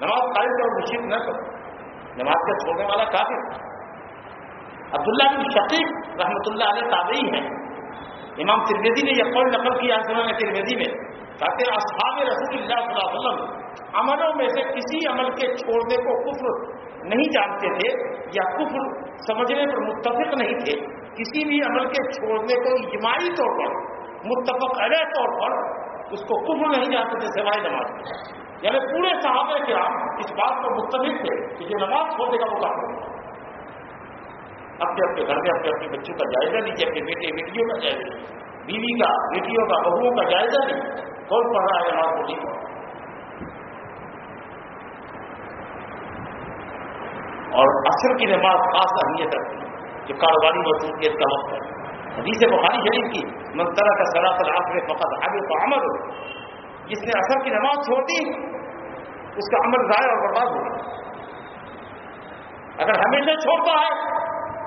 نماز قائم کر مشرق نہ کرو۔ نماز کا چھوڑنے والا کافر۔ عبداللہ بن شقیق رحمۃ اللہ علیہ تابعی ہیں۔ امام ترمیدی نے یہ قول نقل کیا سنن ترمیدی میں، تاکہ اصحاب رسول اللہ صلی اللہ علیہ وسلم عملوں میں سے کسی عمل کے چھوڑنے کو کفر نہیں جانتے تھے یا کفر سمجھنے پر متفق نہیں تھے، کسی بھی عمل کے چھوڑنے کو اجماعی طور پر، متفق علیہ طور پر اس کو کفر نہیں جانتے تھے سوائے نماز یعنی پورے صحابہ کے اس بات پر متفق تھے کہ جو نماز چھوڑنے کا موقع اپنے اپنے گھر میں اپنے اپنے بچوں کا جائزہ لیجیے، اپنے بیٹے بیٹیوں کا جائزہ لیجیے۔ بیوی کا، بیٹیوں کا بہوؤں کا جائزہ نہیں کون پڑھ رہا ہے نماز کو نہیں اور اثر کی نماز خاص اہمیت رکھتی ہے جو کاروباری مصروفیت کا وقت ہے۔ حدیث بخاری شریف کی منترا کا سراف آخر فقط آگے تو عمل ہو جس نے اثر کی نماز چھوڑ دی، اس کا عمل ضائع اور برباد ہو اگر ہمیشہ چھوڑتا ہے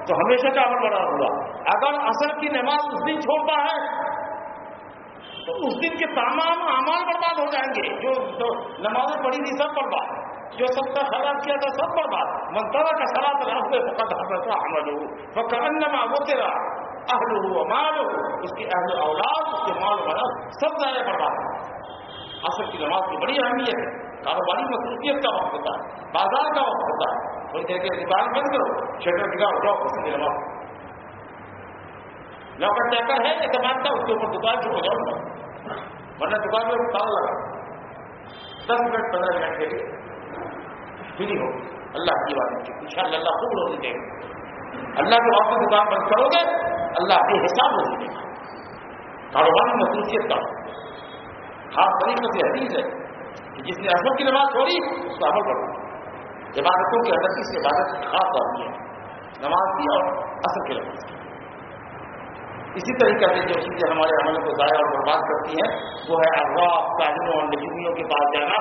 تو ہمیشہ کا عمل ہوا اگر اثر کی نماز اس دن چھوڑتا ہے، تو اس دن کے تمام اعمال برباد ہو جائیں گے۔ جو نمازیں پڑھی تھی سب برباد۔ جو سب کا خراب کیا تھا سب برباد۔ منترا کا خراب راستے فقط حضرت عمل ہو فقط وہ تیرا اہل ہو مال ہو اس کی اہل اولاد، اس کے مال والا سب ضائع برباد اصل کی نماز کی بڑی اہمیت ہے۔ کاروباری مصروفیت کا وقت ہوتا ہے۔ بازار کا وقت ہوتا ہے۔ تھوڑی دیر کے دکان بند کرو شٹر دکھاؤ جاؤ اس کی نماز نوکر چاکر ہے اعتماد کا اس کے اوپر دکان جو ہو جاؤ گا ورنہ دکان میں تالا لگا دس منٹ پندرہ منٹ کے لیے فری ہو اللہ کی بات ان شاء اللہ اللہ خوب روزی دے گا اللہ کے واپس دکان بند کرو گے اللہ کے حساب روزی دے گا کاروباری مصروفیت کا خاص طریقے سے حدیث ہے کہ جس نے اصل کی نماز چھوڑی اس کو عمل کرو عبادتوں کی حدت کی عبادت خاص بات ہے، نماز کی اور اصل کی نماز کی اسی طریقے سے جو چیزیں ہمارے عمل کو ضائع اور برباد کرتی ہیں، وہ ہے افواہ کاہنوں اور نجومیوں کے پاس جانا۔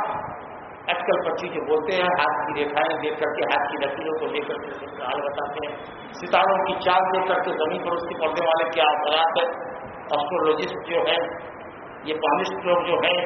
اٹکل پچی جو بولتے ہیں، ہاتھ کی ریکھائیں دیکھ کر کے، ہاتھ کی لکیروں کو لے کر کے حال بتاتے ہیں۔ ستاروں کی چال دیکھ کر کے زمین پر اس کی پڑھنے والے کیا اثرات ہے آسٹرولوجسٹ جو ہیں، یہ پامسٹ لوگ جو ہیں،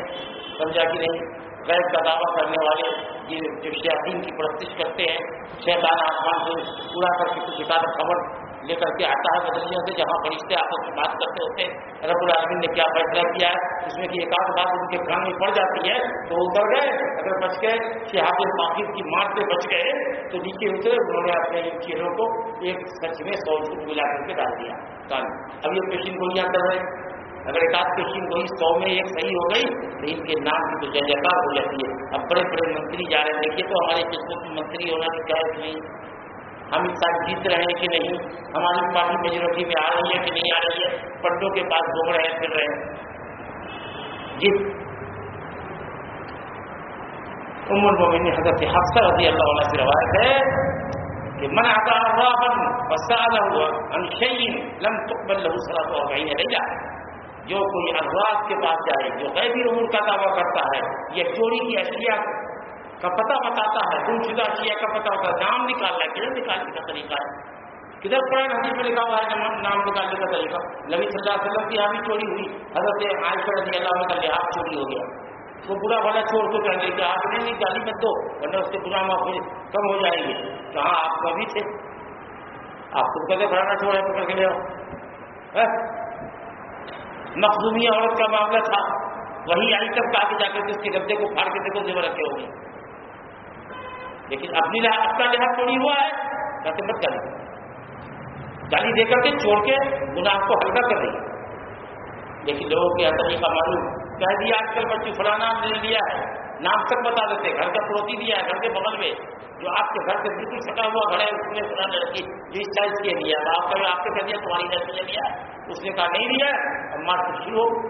سمجھا کہ نہیں؟ غیر کا دعویٰ کرنے والے یہ جو شیاطین کی پرستش کرتے ہیں، شیطان آسمان سے پورا کر کے کچھ کتاب خبر لے کر کے آتا ہے بدلیوں سے، جہاں فرشتے آپس میں بات کرتے ہوتے ہیں۔ رب العالمین نے کیا فیصلہ کیا؟ ہے اس میں کہ ایک آدھ بات ان کے کان میں پڑ جاتی ہے تو اتر گئے۔ اگر بچ گئے شہاب باقی کی مار سے بچ گئے، تو نیچے اترے، انہوں نے اپنے ان چیزوں کو ایک سچ میں سو ملا کر کے ڈال دیا۔ اب یہ پیشین گولیاں کر رہے ہیں۔ اگر ایک آدھ پیشین گوئی سو میں ایک صحیح ہو گئی تو ان کے نام کی تو جے جیکار ہو جاتی ہے۔ اب بڑے بڑے منتری جا رہے ہیں۔ دیکھیے تو ہمارے قسمت میں منتری ہونا بھی کیا نہیں؟ ہم اس سال جیت رہے ہیں کہ نہیں؟ ہماری پارٹی میجورٹی میں آ رہی ہے کہ نہیں آ رہی ہے؟ پڈوں کے پاس گھوم رہے ہیں، پھر رہے ہیں۔ جیت عمر مومن حضرت حفصہ رضی اللہ عنہ سے روایت ہے کہ من آتا رابن وسال ہوا انشین لم تقبل له صلاۃ و بین جو کوئی ارواح کے پاس جائے، جو غیبی امور کا دعویٰ کرتا ہے، یہ چوری کی اشیاء کا پتہ بتاتا ہے گم شدہ اشیاء کا پتہ ہوتا ہے، نام نکالنا ہے کدھر نکالنے کا طریقہ ہے؟ کدھر پڑھا حدیث میں لکھا ہوا ہے نام نکالنے کا طریقہ؟ نبی صلی اللہ علیہ وسلم کی یہاں بھی چوری ہوئی، حضرت عائشہ رضی اللہ عنہ کا لحاظ چوری ہو گیا۔ وہ برا بھلا چھوڑ کو کہنے کہ آپ نے نہیں گالی مت دو، ورنہ اس کے برا معافی کم ہو جائیں گے۔ کہاں آپ کو ابھی تھے۔ آپ کو کہتے بڑھانا چھوڑا پکڑ کے لے آؤ۔ ہاں؟ مخدومی عورت کا معاملہ تھا۔ وہی آئی تب کہا کے جا کر کے اس کے گدے کو پھاڑ کے دیکھو زیور رکھے ہوگی۔ لیکن اپنی اپنا لحاظ چوری ہوا ہے، کہتے مت گالی گالی دے کر کے چھوڑ کے گناہ کو ہلکا کر رہی لیکن لوگوں کے طریقہ کا معلوم۔ کہہ دیا آج کل بچی فلاں نام لے لیا ہے، نام تک بتا دیتے، گھر کا پڑوسی دیا ہے، گھر کے بغل میں۔ جو آپ کے گھر سے بالکل سٹا ہوا گھر ہے، اس میں فلاں لڑکی جو اس سائز لیا آپ کا آپ کے کہہ دیا، تمہاری لڑکی نے لیا اس نے کہا نہیں لیا اب خوشی ہو۔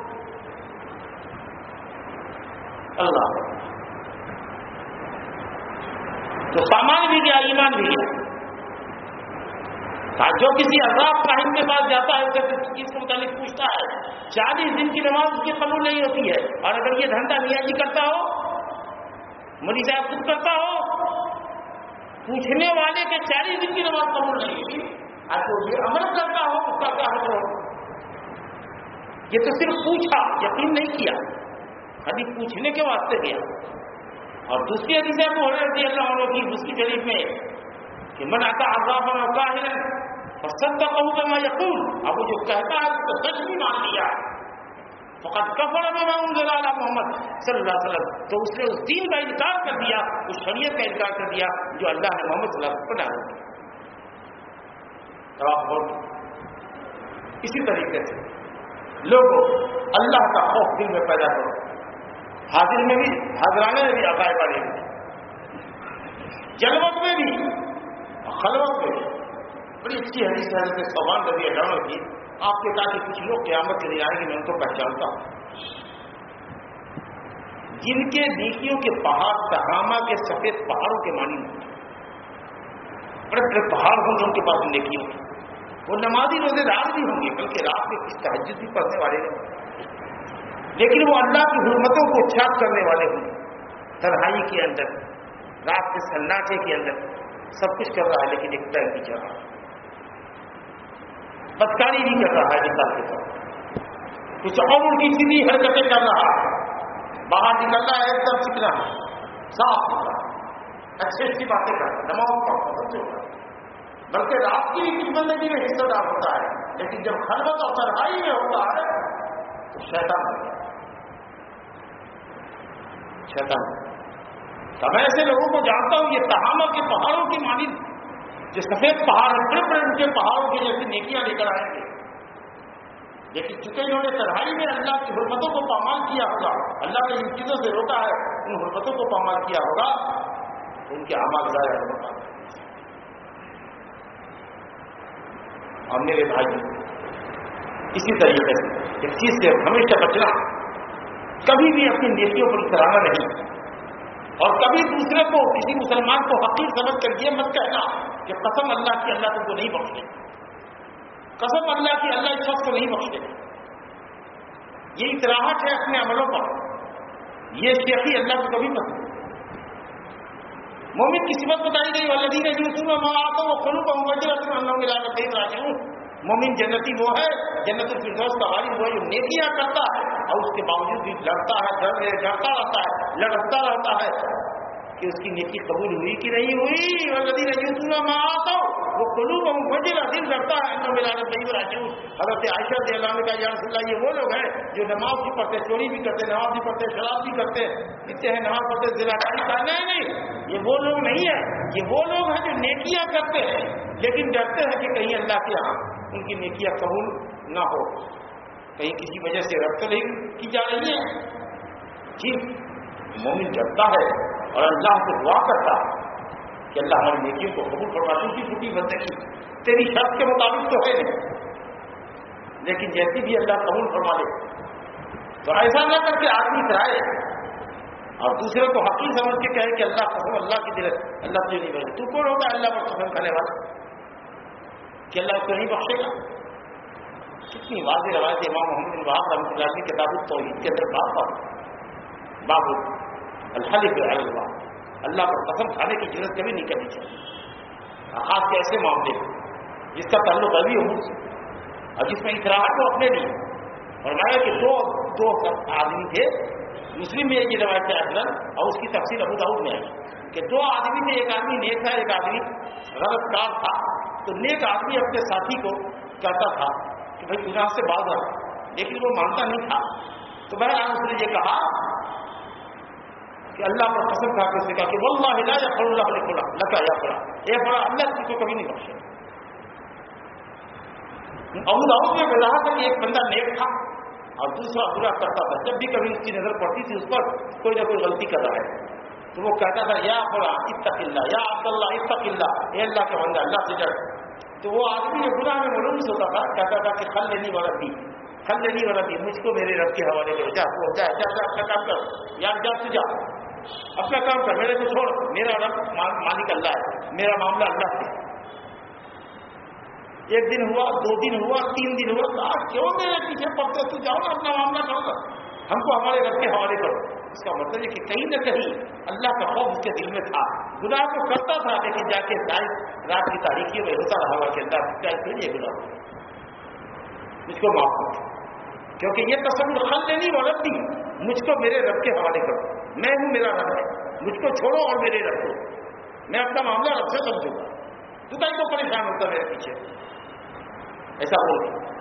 اللہ۔ تو سامان بھی گیا ایمان بھی گیا جو کسی عذاب صاحب کے پاس جاتا ہے اسے چیز کے متعلق پوچھتا ہے، چالیس دن کی نماز اس کی قبول نہیں ہوتی ہے۔ اور اگر یہ دھندا میاں جی کرتا ہو مری صاحب خود کرتا ہو، پوچھنے والے کے چالیس دن کی نماز قبول نہیں ہوگی اگر یہ عمل کرتا ہو، اس کا کیا حق ہو یہ تو صرف پوچھا، یقین نہیں کیا۔ ابھی پوچھنے کے واسطے گیا۔ اور دوسری حدیث ہے وہ رضی اللہ عنہ کی دوسری شریف میں کہ من آتا عذاب کا اور سب کا کہوں کہ میں یقین اب وہ جو کہتا ہے، اس کو سچ بھی مان لیا۔ فقط کفر میں میں محمد صلی اللہ علیہ وسلم۔ تو اس نے اس دین کا انکار کر دیا، اس شریعت کا انکار کر دیا، جو اللہ نے محمد صلی اللہ علیہ وسلم کو ڈالا اسی طریقے سے۔ لوگوں، اللہ کا خوف دل میں پیدا کرو۔ حاضر میں بھی حاضرانے میں بھی، عقائد والے بھی۔ جلوت میں بھی، خلوت میں بھی۔ بڑی اچھی حدیث ہے حضرت سوال رضی اللہ عنہ کی، آپ کے ساتھ کچھ لوگ قیامت کے دن آئیں گے، میں ان کو پہچانتا ہوں۔ جن کے نیکیوں کے پہاڑ تہامہ کے سفید پہاڑوں کے مانی بڑے بڑے پہاڑ ہوں گے ان کے پاس نیکیوں کے۔ وہ نمازی روزے دار بھی ہوں گے، بلکہ رات میں کچھ تحجد بھی پڑھنے والے نہیں لیکن وہ اللہ کی حرمتوں کو چھاپ کرنے والے ہوں گے۔ تنہائی کے اندر، رات کے سناٹے کے اندر سب کچھ کر رہا ہے، لیکن ایک ٹائم بھی چل رہا ہے۔ بدکاری نہیں کر رہا ہے مثال کے طور کچھ اور ان کی سیدھی حرکتیں کر رہا ہے۔ باہر نکلتا ہے ایک دم چکنا صاف ستھرا۔ اچھی اچھی باتیں کر نماز پڑھتا سب سے بلکہ رات کی بھی کچھ بندگی میں حصہ دار ہوتا ہے۔ لیکن جب خلوت اور تنہائی میں ہوتا ہے، تو شیطان شیطان۔ میں ایسے لوگوں کو جانتا ہوں، یہ تہامہ کے پہاڑوں کی مانی جو سفید پہاڑ بڑے بڑے ان کے پہاڑوں کی جیسے نیکیاں لے کر آئیں گے۔ لیکن چونکہ انہوں نے تنہائی میں اللہ کی حرمتوں کو پامال کیا ہوگا، اللہ نے ان چیزوں سے روکا ہے، ان حرمتوں کو پامال کیا ہوگا ان کے آماد ضائع ہوگا اور میرے بھائی، اسی طریقے سے ایک چیز سے ہمیشہ بچنا، کبھی بھی اپنی نیکیوں پر اترانا نہیں۔ اور کبھی دوسرے کو، کسی مسلمان کو حقیق سمجھ کر یہ مت کہنا کہ قسم اللہ کی اللہ تم کو نہیں بخشے قسم اللہ کی اللہ اس شخص کو نہیں بخشے یہ اطلاعات ہے اپنے عملوں پر۔ یہ شیخی اللہ کو کبھی پسند مومن کی صفت بتائی گئی والدی نے جو سنا آتا وہ کھلو کا مجھے اللہ ملا کر دیکھ رہا ہوں۔ مومن جنتی وہ ہے، جنت الفردوس کا والی وہ جو نیکیاں کرتا ہے اور اس کے باوجود بھی لڑتا ہے ڈرتا رہتا ہے لڑکتا رہتا ہے کہ اس کی نیکی قبول ہوئی کہ نہیں ہوئی؟ اور ندی نہیں سنا آتا ہوں وہ کلو کا مجھے دل کرتا ہے اللہ میرا نہیں راجو حضرت عائشہ رضی اللہ کا یا رسول اللہ یہ وہ لوگ ہیں جو نماز بھی پڑھتے، چوری بھی کرتے نماز بھی پڑھتے، شراب بھی کرتے کتنے ہیں نماز پڑھتے ضلع کاری نہیں یہ وہ لوگ نہیں ہیں، یہ وہ لوگ ہیں جو نیکیاں کرتے ہیں، لیکن ڈرتے ہیں کہ کہیں اللہ کے یہاں ان کی نیکیاں قبول نہ ہو۔ کہیں کسی وجہ سے ربط نہیں کی جا رہی ہے ٹھیک جی، مومن ڈرتا ہے اور اللہ سے دعا کرتا ہے۔ کہ اللہ ہماری نیکیوں کو قبول فرما ٹوٹی ٹوٹی بندگی تیری شرط کے مطابق تو ہے۔ نہیں لیکن جیسی بھی اللہ قبول فرما لے تو ایسا نہ کر کے آدمی کرائے اور دوسرے کو حقیق سمجھ کے کہے کہ اللہ قسم اللہ کی دل اللہ تجھے نہیں۔ بخشے تو کون ہوگا اللہ پر قسم کھانے والا؟ کہ اللہ اس کو نہیں بخشے گا؟ کتنی واضح روایت امام محمد الحاب رحمۃ اللہ کی کتاب توحید کے اندر بات بات بابو الحلف اللہ۔ اللہ پر قسم کھانے کی ضرورت کبھی نہیں کرنی چاہیے۔ خاص کے ایسے معاملے جس کا تعلق ابھی ہو اور جس میں اطراحت تو اپنے لیے۔ اور میں کہ دو دو آدمی تھے، مسلم میں یہ روایت ہے اجرن اور اس کی تفصیل ابو داؤد میں آئی کہ دو آدمی میں ایک آدمی نیک تھا، ایک آدمی غلط کار تھا۔ تو نیک آدمی اپنے ساتھی کو کہتا تھا کہ بھائی گناہ سے باز رہا لیکن وہ مانتا نہیں تھا۔ تو بہرحال اس نے یہ کہا کہ اللہ پر قسم کھا کے اس نے کہا کہ وہ اللہ ہلا یا فر اللہ کھلا لکا یا پڑا یہ پڑا اللہ کسی کو کبھی نہیں بخشے۔ ابو داؤد میں وضاحت ہے کہ ایک بندہ نیک تھا اور دوسرا برا کرتا تھا۔ جب بھی کبھی اس کی نظر پڑتی تھی اس پر، کوئی نہ کوئی غلطی کر رہا ہے۔ تو وہ کہتا تھا، یا پڑا اتق اللہ، یا عبد اللہ اتق اللہ۔ اے اللہ کے بندہ، اللہ سے ڈر۔ تو وہ آدمی جو گناہ میں ملوث ہوتا تھا، کہتا تھا کہ خل لینی والا تھی خل لینی والا تھی مجھ کو میرے رب کے حوالے کرو، جا جا جا جا، اپنا کام کر یا جا، تو جا۔ اپنا کام کر، میرے کو چھوڑ، میرا رب مالک اللہ ہے، میرا معاملہ اللہ سے ایک دن ہوا، دو دن ہوا، تین دن ہوا آج کیوں میرے پیچھے پڑتے؟ تو جاؤ نا، اپنا معاملہ کرو گا ہم کو ہمارے رب کے حوالے کرو۔ اس کا مطلب ہے کہ کہیں نہ کہیں اللہ کا خوف اس کے دل میں تھا۔ گناہ کو کرتا تھا، لیکن جا کے رات کی تاریخی میں ہوتا رہا ہوا کہ اللہ کیا کیوں یہ گناہ مجھ کو معاف کرو کیونکہ یہ تصور خل لینی والا تھی مجھ کو میرے رب کے حوالے کرو۔ میں ہوں میرا رب ہے۔ مجھ کو چھوڑو اور میرے رب کو۔ میں اپنا معاملہ رب سے سمجھوں۔ گا تو کہیں کو پریشان ہوتا میرے پیچھے۔ ایسا ہو گیا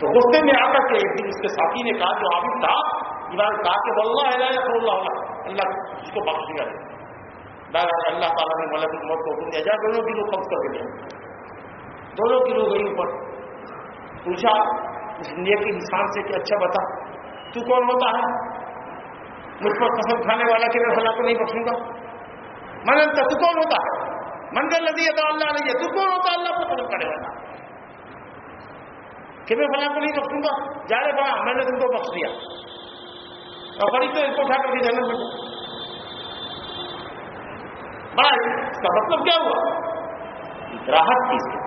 تو غصے میں آ کر کے ایک دن اس کے ساتھی نے کہا، جو عابد تھا، ایمان کہا کہ اللہ اللہ اللہ اللہ اس کو بخش دیا بہرحال اللہ تعالیٰ نے ملک موت کو حکم دیا۔ جائے دونوں کی لوگ کر کے دیا دونوں کی گئی اوپر۔ پوچھا اس نیک انسان سے کہ اچھا بتا۔ تو کون ہوتا ہے؟ مجھ پر قسم کھانے والا کہ میں فلاں کو نہیں بخشوں گا۔ من تو کون ہوتا ہے؟ منگل ندی ہے تو اللہ نہیں ہے تو کون ہوتا اللہ کو قسم کھانے والا؟ کہ میں فلاں کو نہیں بخشوں گا؟ جا رہے بڑا، میں نے تم کو بخش دیا۔ اور بڑی تو اس کو اٹھا کر کے جنت میں بڑا اس کا مطلب کیا ہوا؟ راحت کی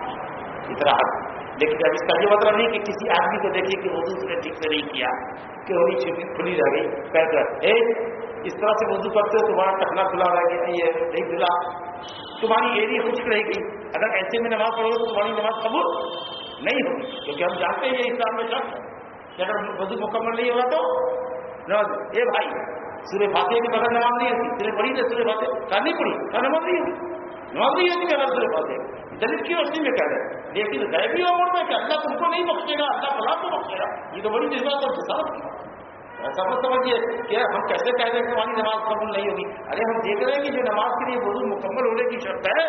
اتنا لیکن اب اس کا یہ مطلب نہیں کہ کسی آدمی کو دیکھیے کہ وضو اس نے ٹھیک سے نہیں کیا، کہ وہ چھپی کھلی رہ گئی، کہہ کر، اے، اس طرح سے وضو کرتے ہو تمہارا ٹکنا کھلا رہ گیا، یہ نہیں کھلا۔ تمہاری ایری خشک رہے گی اگر ایسے میں نماز پڑھو تو تمہاری نماز قبول نہیں ہوگی۔ کیونکہ ہم جانتے ہیں یہ اسلام میں شخص کہ اگر وضو مکمل نہیں ہوگا تو نماز اے بھائی سورے فاتح کے بغیر نماز نہیں ہوتی۔ سورے پڑھی تھے سورے فاتح کہاں نہیں پڑھی؟ کہاں نماز نہیں ہوتی؟ نماز نہیں ہوتی اگر سورے دلت کی روشنی میں کہہ رہے ہیں۔ لیکن غیبی عمر میں کہ اللہ تم کو نہیں بخشے گا، اللہ بلا کو بخشے گا۔ یہ تو بڑی جذبات اور جسارت کی۔ ایسا مت سمجھیے کہ ہم کیسے کہہ رہے ہیں کہ ہماری نماز قبول نہیں ہوگی۔ ارے، ہم دیکھ رہے ہیں کہ جو نماز کے لیے وضو مکمل ہونے کی شرط ہے،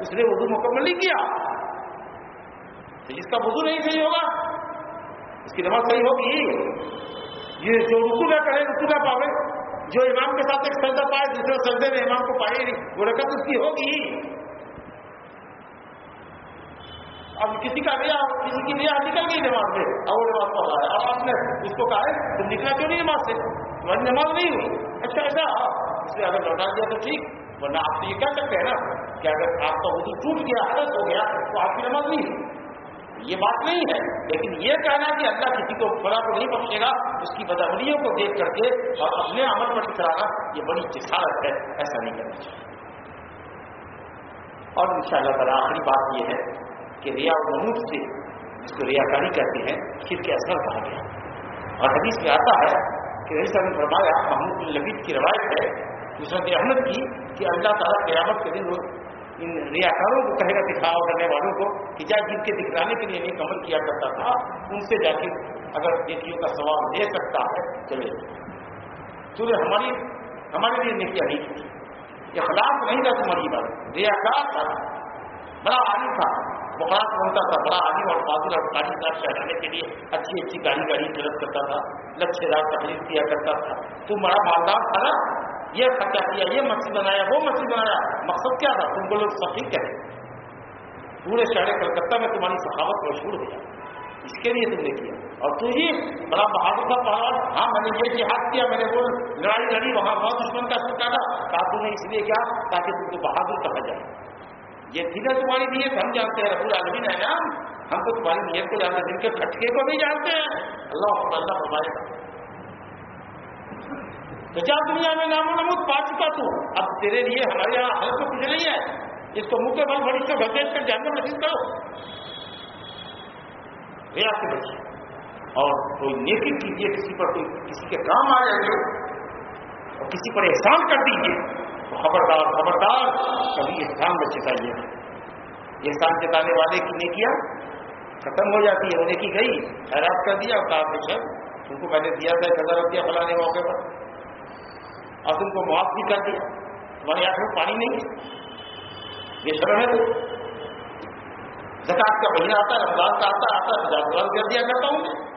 اس نے وضو مکمل نہیں کیا۔ تو جس کا وضو نہیں صحیح ہوگا، اس کی نماز صحیح ہوگی۔ یہ جو رکو نہ کرے رکو نہ پاوے جو امام کے ساتھ ایک سجدہ پائے دوسرے سجدے میں امام کو پائے نہیں۔ وہ رکعت اس کی ہوگی۔ اب کسی کا ریا کسی کی ریا نکل گئی نماز سے اب وہ نماز پڑھ رہا ہے۔ اب آپ نے اس کو کہا ہے، تم نکلا کیوں نہیں نماز سے؟ تمہاری نماز نہیں ہوئی۔ اچھا ایسا اس نے اگر لوٹا دیا تو ٹھیک، ورنہ آپ تو یہ کہہ سکتے ہیں نا کہ اگر آپ کا وضو ٹوٹ گیا حالت ہو گیا، تو آپ کی نماز نہیں ہوئی۔ یہ بات نہیں ہے، لیکن یہ کہنا کہ اللہ کسی کو بڑا کو نہیں بخشے گا، اس کی بدمریوں کو دیکھ کر کے اور اپنے عمل پر ٹھکرانا یہ بڑی جسارت ہے، ایسا نہیں کرنا چاہیے۔ اور ان شاء اللہ تعالیٰ آخری بات یہ ہے کہ ریا محمود سے جس کو ریا کاری کہتے ہیں شر کے اثر کہا گیا؟ اور حدیث میں آتا ہے کہ رہی صاحب نے فرمایا، محمود بن لبید کی روایت ہے مسرت احمد کی، کہ اللہ تعالیٰ قیامت کے دن ان ریاکاروں کو کہے گا دکھاؤ کرنے والوں کو کہ جا جن کے دکھلانے کے لیے نیک عمل کیا کرتا تھا، ان سے جا کے اگر نیکیوں کا سوال دے سکتا ہے، چلے۔ چونکہ ہماری ہمارے لیے نیکیاں نہیں تھی اخلاق نہیں تھا تمہاری بات۔ ریاکار تھا۔ بڑا عالم تھا۔ بخار بنتا تھا۔ بڑا عالم اور بہادر اور گاڑی کار چہرانے کے لیے اچھی اچھی گاڑی گاڑی جلد کرتا تھا۔ لچھے دار تقریر کیا کرتا تھا۔ تو بڑا مالدار تھا نا۔ یہ خرچہ کیا یہ مسجد بنایا، وہ مسجد بنایا۔ مقصد کیا تھا؟ تم کو لوگ سفید کہتے پورے شہر کلکتہ میں تمہاری سخاوت مشہور ہو جائے اس کے لیے تم نے کیا۔ اور تو ہی بڑا بہادر تھا پہاڑ ہاں میں نے یہ جہاد کیا، میں نے وہ لڑائی لڑی، وہاں بہت دشمن کا سکا تھا۔ کہا تم نے اس لیے کیا؟ تاکہ تم کو بہادر کہا جائے۔ یہ تھی نا تمہاری نیت۔ ہم جانتے ہیں، رب العالمین ہے نا ہم تو تمہاری نیت کو جانتے ہیں، جن کے کھٹکے کو نہیں جانتے ہیں۔ اللہ اللہ فرمائے تو کیا دنیا میں نام و نمود پا چکا تو؟ اب تیرے لیے ہمارے یہاں حل تو کچھ نہیں ہے۔ اس کو منہ کے بل بڑی سے گھسیٹ کر جانور نصیب کرو۔ ریا سے بچے، اور کوئی نیکی کیجیے، کسی پر کوئی کسی کے کام آ جائے اور کسی پر احسان کر دیجیے۔ تو خبردار خبردار، کبھی احسان بچے چاہیے احسان جتانے والے کی نیکیاں ختم ہو جاتی ہے وہ نیکی گئی، خیرات کر دیا، اور کہا کہ سر تم کو میں نے دیا تھا، ایک ہزار روپیہ فلانے موقع پر۔ اور تم کو معاف بھی کر دیا۔ تمہاری آنکھ میں پانی نہیں۔ یہ شرم ہے تو زکات کا مہینہ آتا ہے، رمضان کا آتا آتا ہے ہزار کر دیا کرتا ہوں۔ میں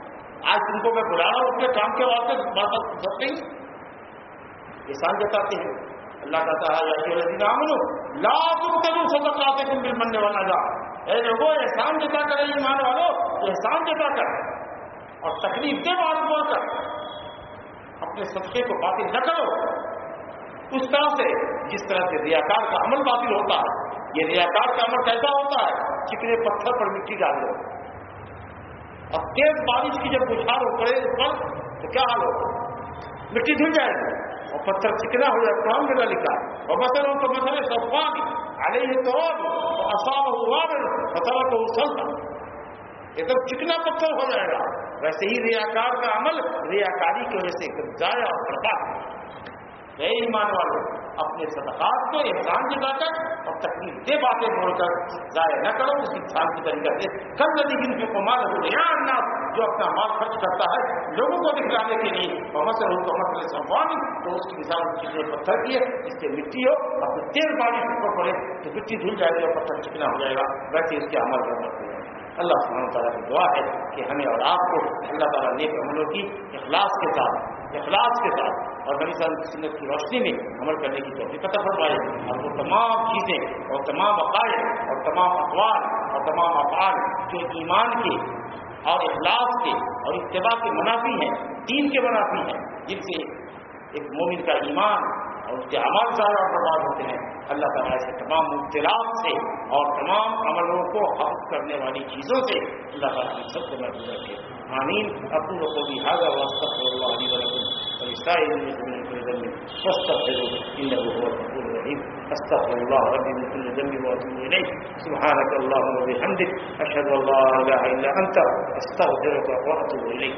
آج تم کو میں بلا رہا ہوں اپنے کام کے واسطے بات سب نہیں احسان جتاتے ہیں۔ اللہ کہتا ہے امن لا تم کروں سبق لاتے تم دل مننے والا جا اے لوگوں احسان جتا کر ایمان والو، احسان جتا کر۔ اور تکلیف کے بات بول کر۔ اپنے صدقے کو باطل نہ کرو۔ اس طرح سے، جس طرح سے ریاکار کا عمل باطل ہوتا ہے، یہ ریاکار کا عمل کیسا ہوتا ہے؟ چکنے پتھر پر مٹی ڈال دو۔ اب تیز بارش کی جب بچھار ہو پڑے اس پر تو کیا حال ہوگا مٹی دھل جائے گی۔ اور پتھر چکنا ہو جائے، قرآن میرا لکھا اور مثلا تو مسئلے سفان ارے یہ تو اصاب ہوا مسئلہ تو اسلتا ایک دم چکنا پتھر ہو جائے گا۔ ویسے ہی ریاکار کا عمل ریاکاری کی وجہ سے ضائع اور برباد ہے۔ ایمان والے اپنے صدقات کو احسان جتا کر اور تکلیف دے باتیں بول کر ضائع نہ کرو اس انسان کی طریقہ سے کل ندی جن کے کمال ہو یا جو اپنا مال خرچ کرتا ہے لوگوں کو دکھلانے کے لیے۔ اور مسئلہ ان کو مسئلہ تو اس کی مثال چیزیں پتھر کی ہے، اس سے مٹی ہو اور پھر تیز بارش اوپر پڑے تو مٹی دھل جائے گی اور پتھر چکنا ہو جائے گا۔ ویسے اس کے عمل کرنا پڑے گا اللہ سبحانہ تعالیٰ کی دعا ہے کہ ہمیں اور آپ کو اللہ تعالیٰ نیک عملوں کی اخلاص کے ساتھ، اخلاص کے ساتھ اور نبی صاحب کی سنت کی روشنی میں عمل کرنے کی توفیق عطا فرمائے۔ اور وہ تمام چیزیں اور تمام عقائد اور تمام اقوال اور تمام افعال جو ایمان کے اور اخلاص کے اور اتباع کے منافی ہیں، دین کے منافی ہیں، جن سے ایک مومن کا ایمان اور اس کے عمل زیادہ برباد ہوتے ہیں۔ اللہ تعالیٰ سے تمام مبتلاف سے اور تمام عملوں کو حق کرنے والی چیزوں سے اللہ تعالیٰ سب کو محفوظ رکھے آمین۔ اپنے لوگوں کی حاضر واسطہ اللہ علیہ ولکم اور عیسائی استغفر الله ربي من كل ذنب واتوب اليه سبحانك اللهم وبحمدك اشهد ان لا اله الا انت استغفرك واتوب اليك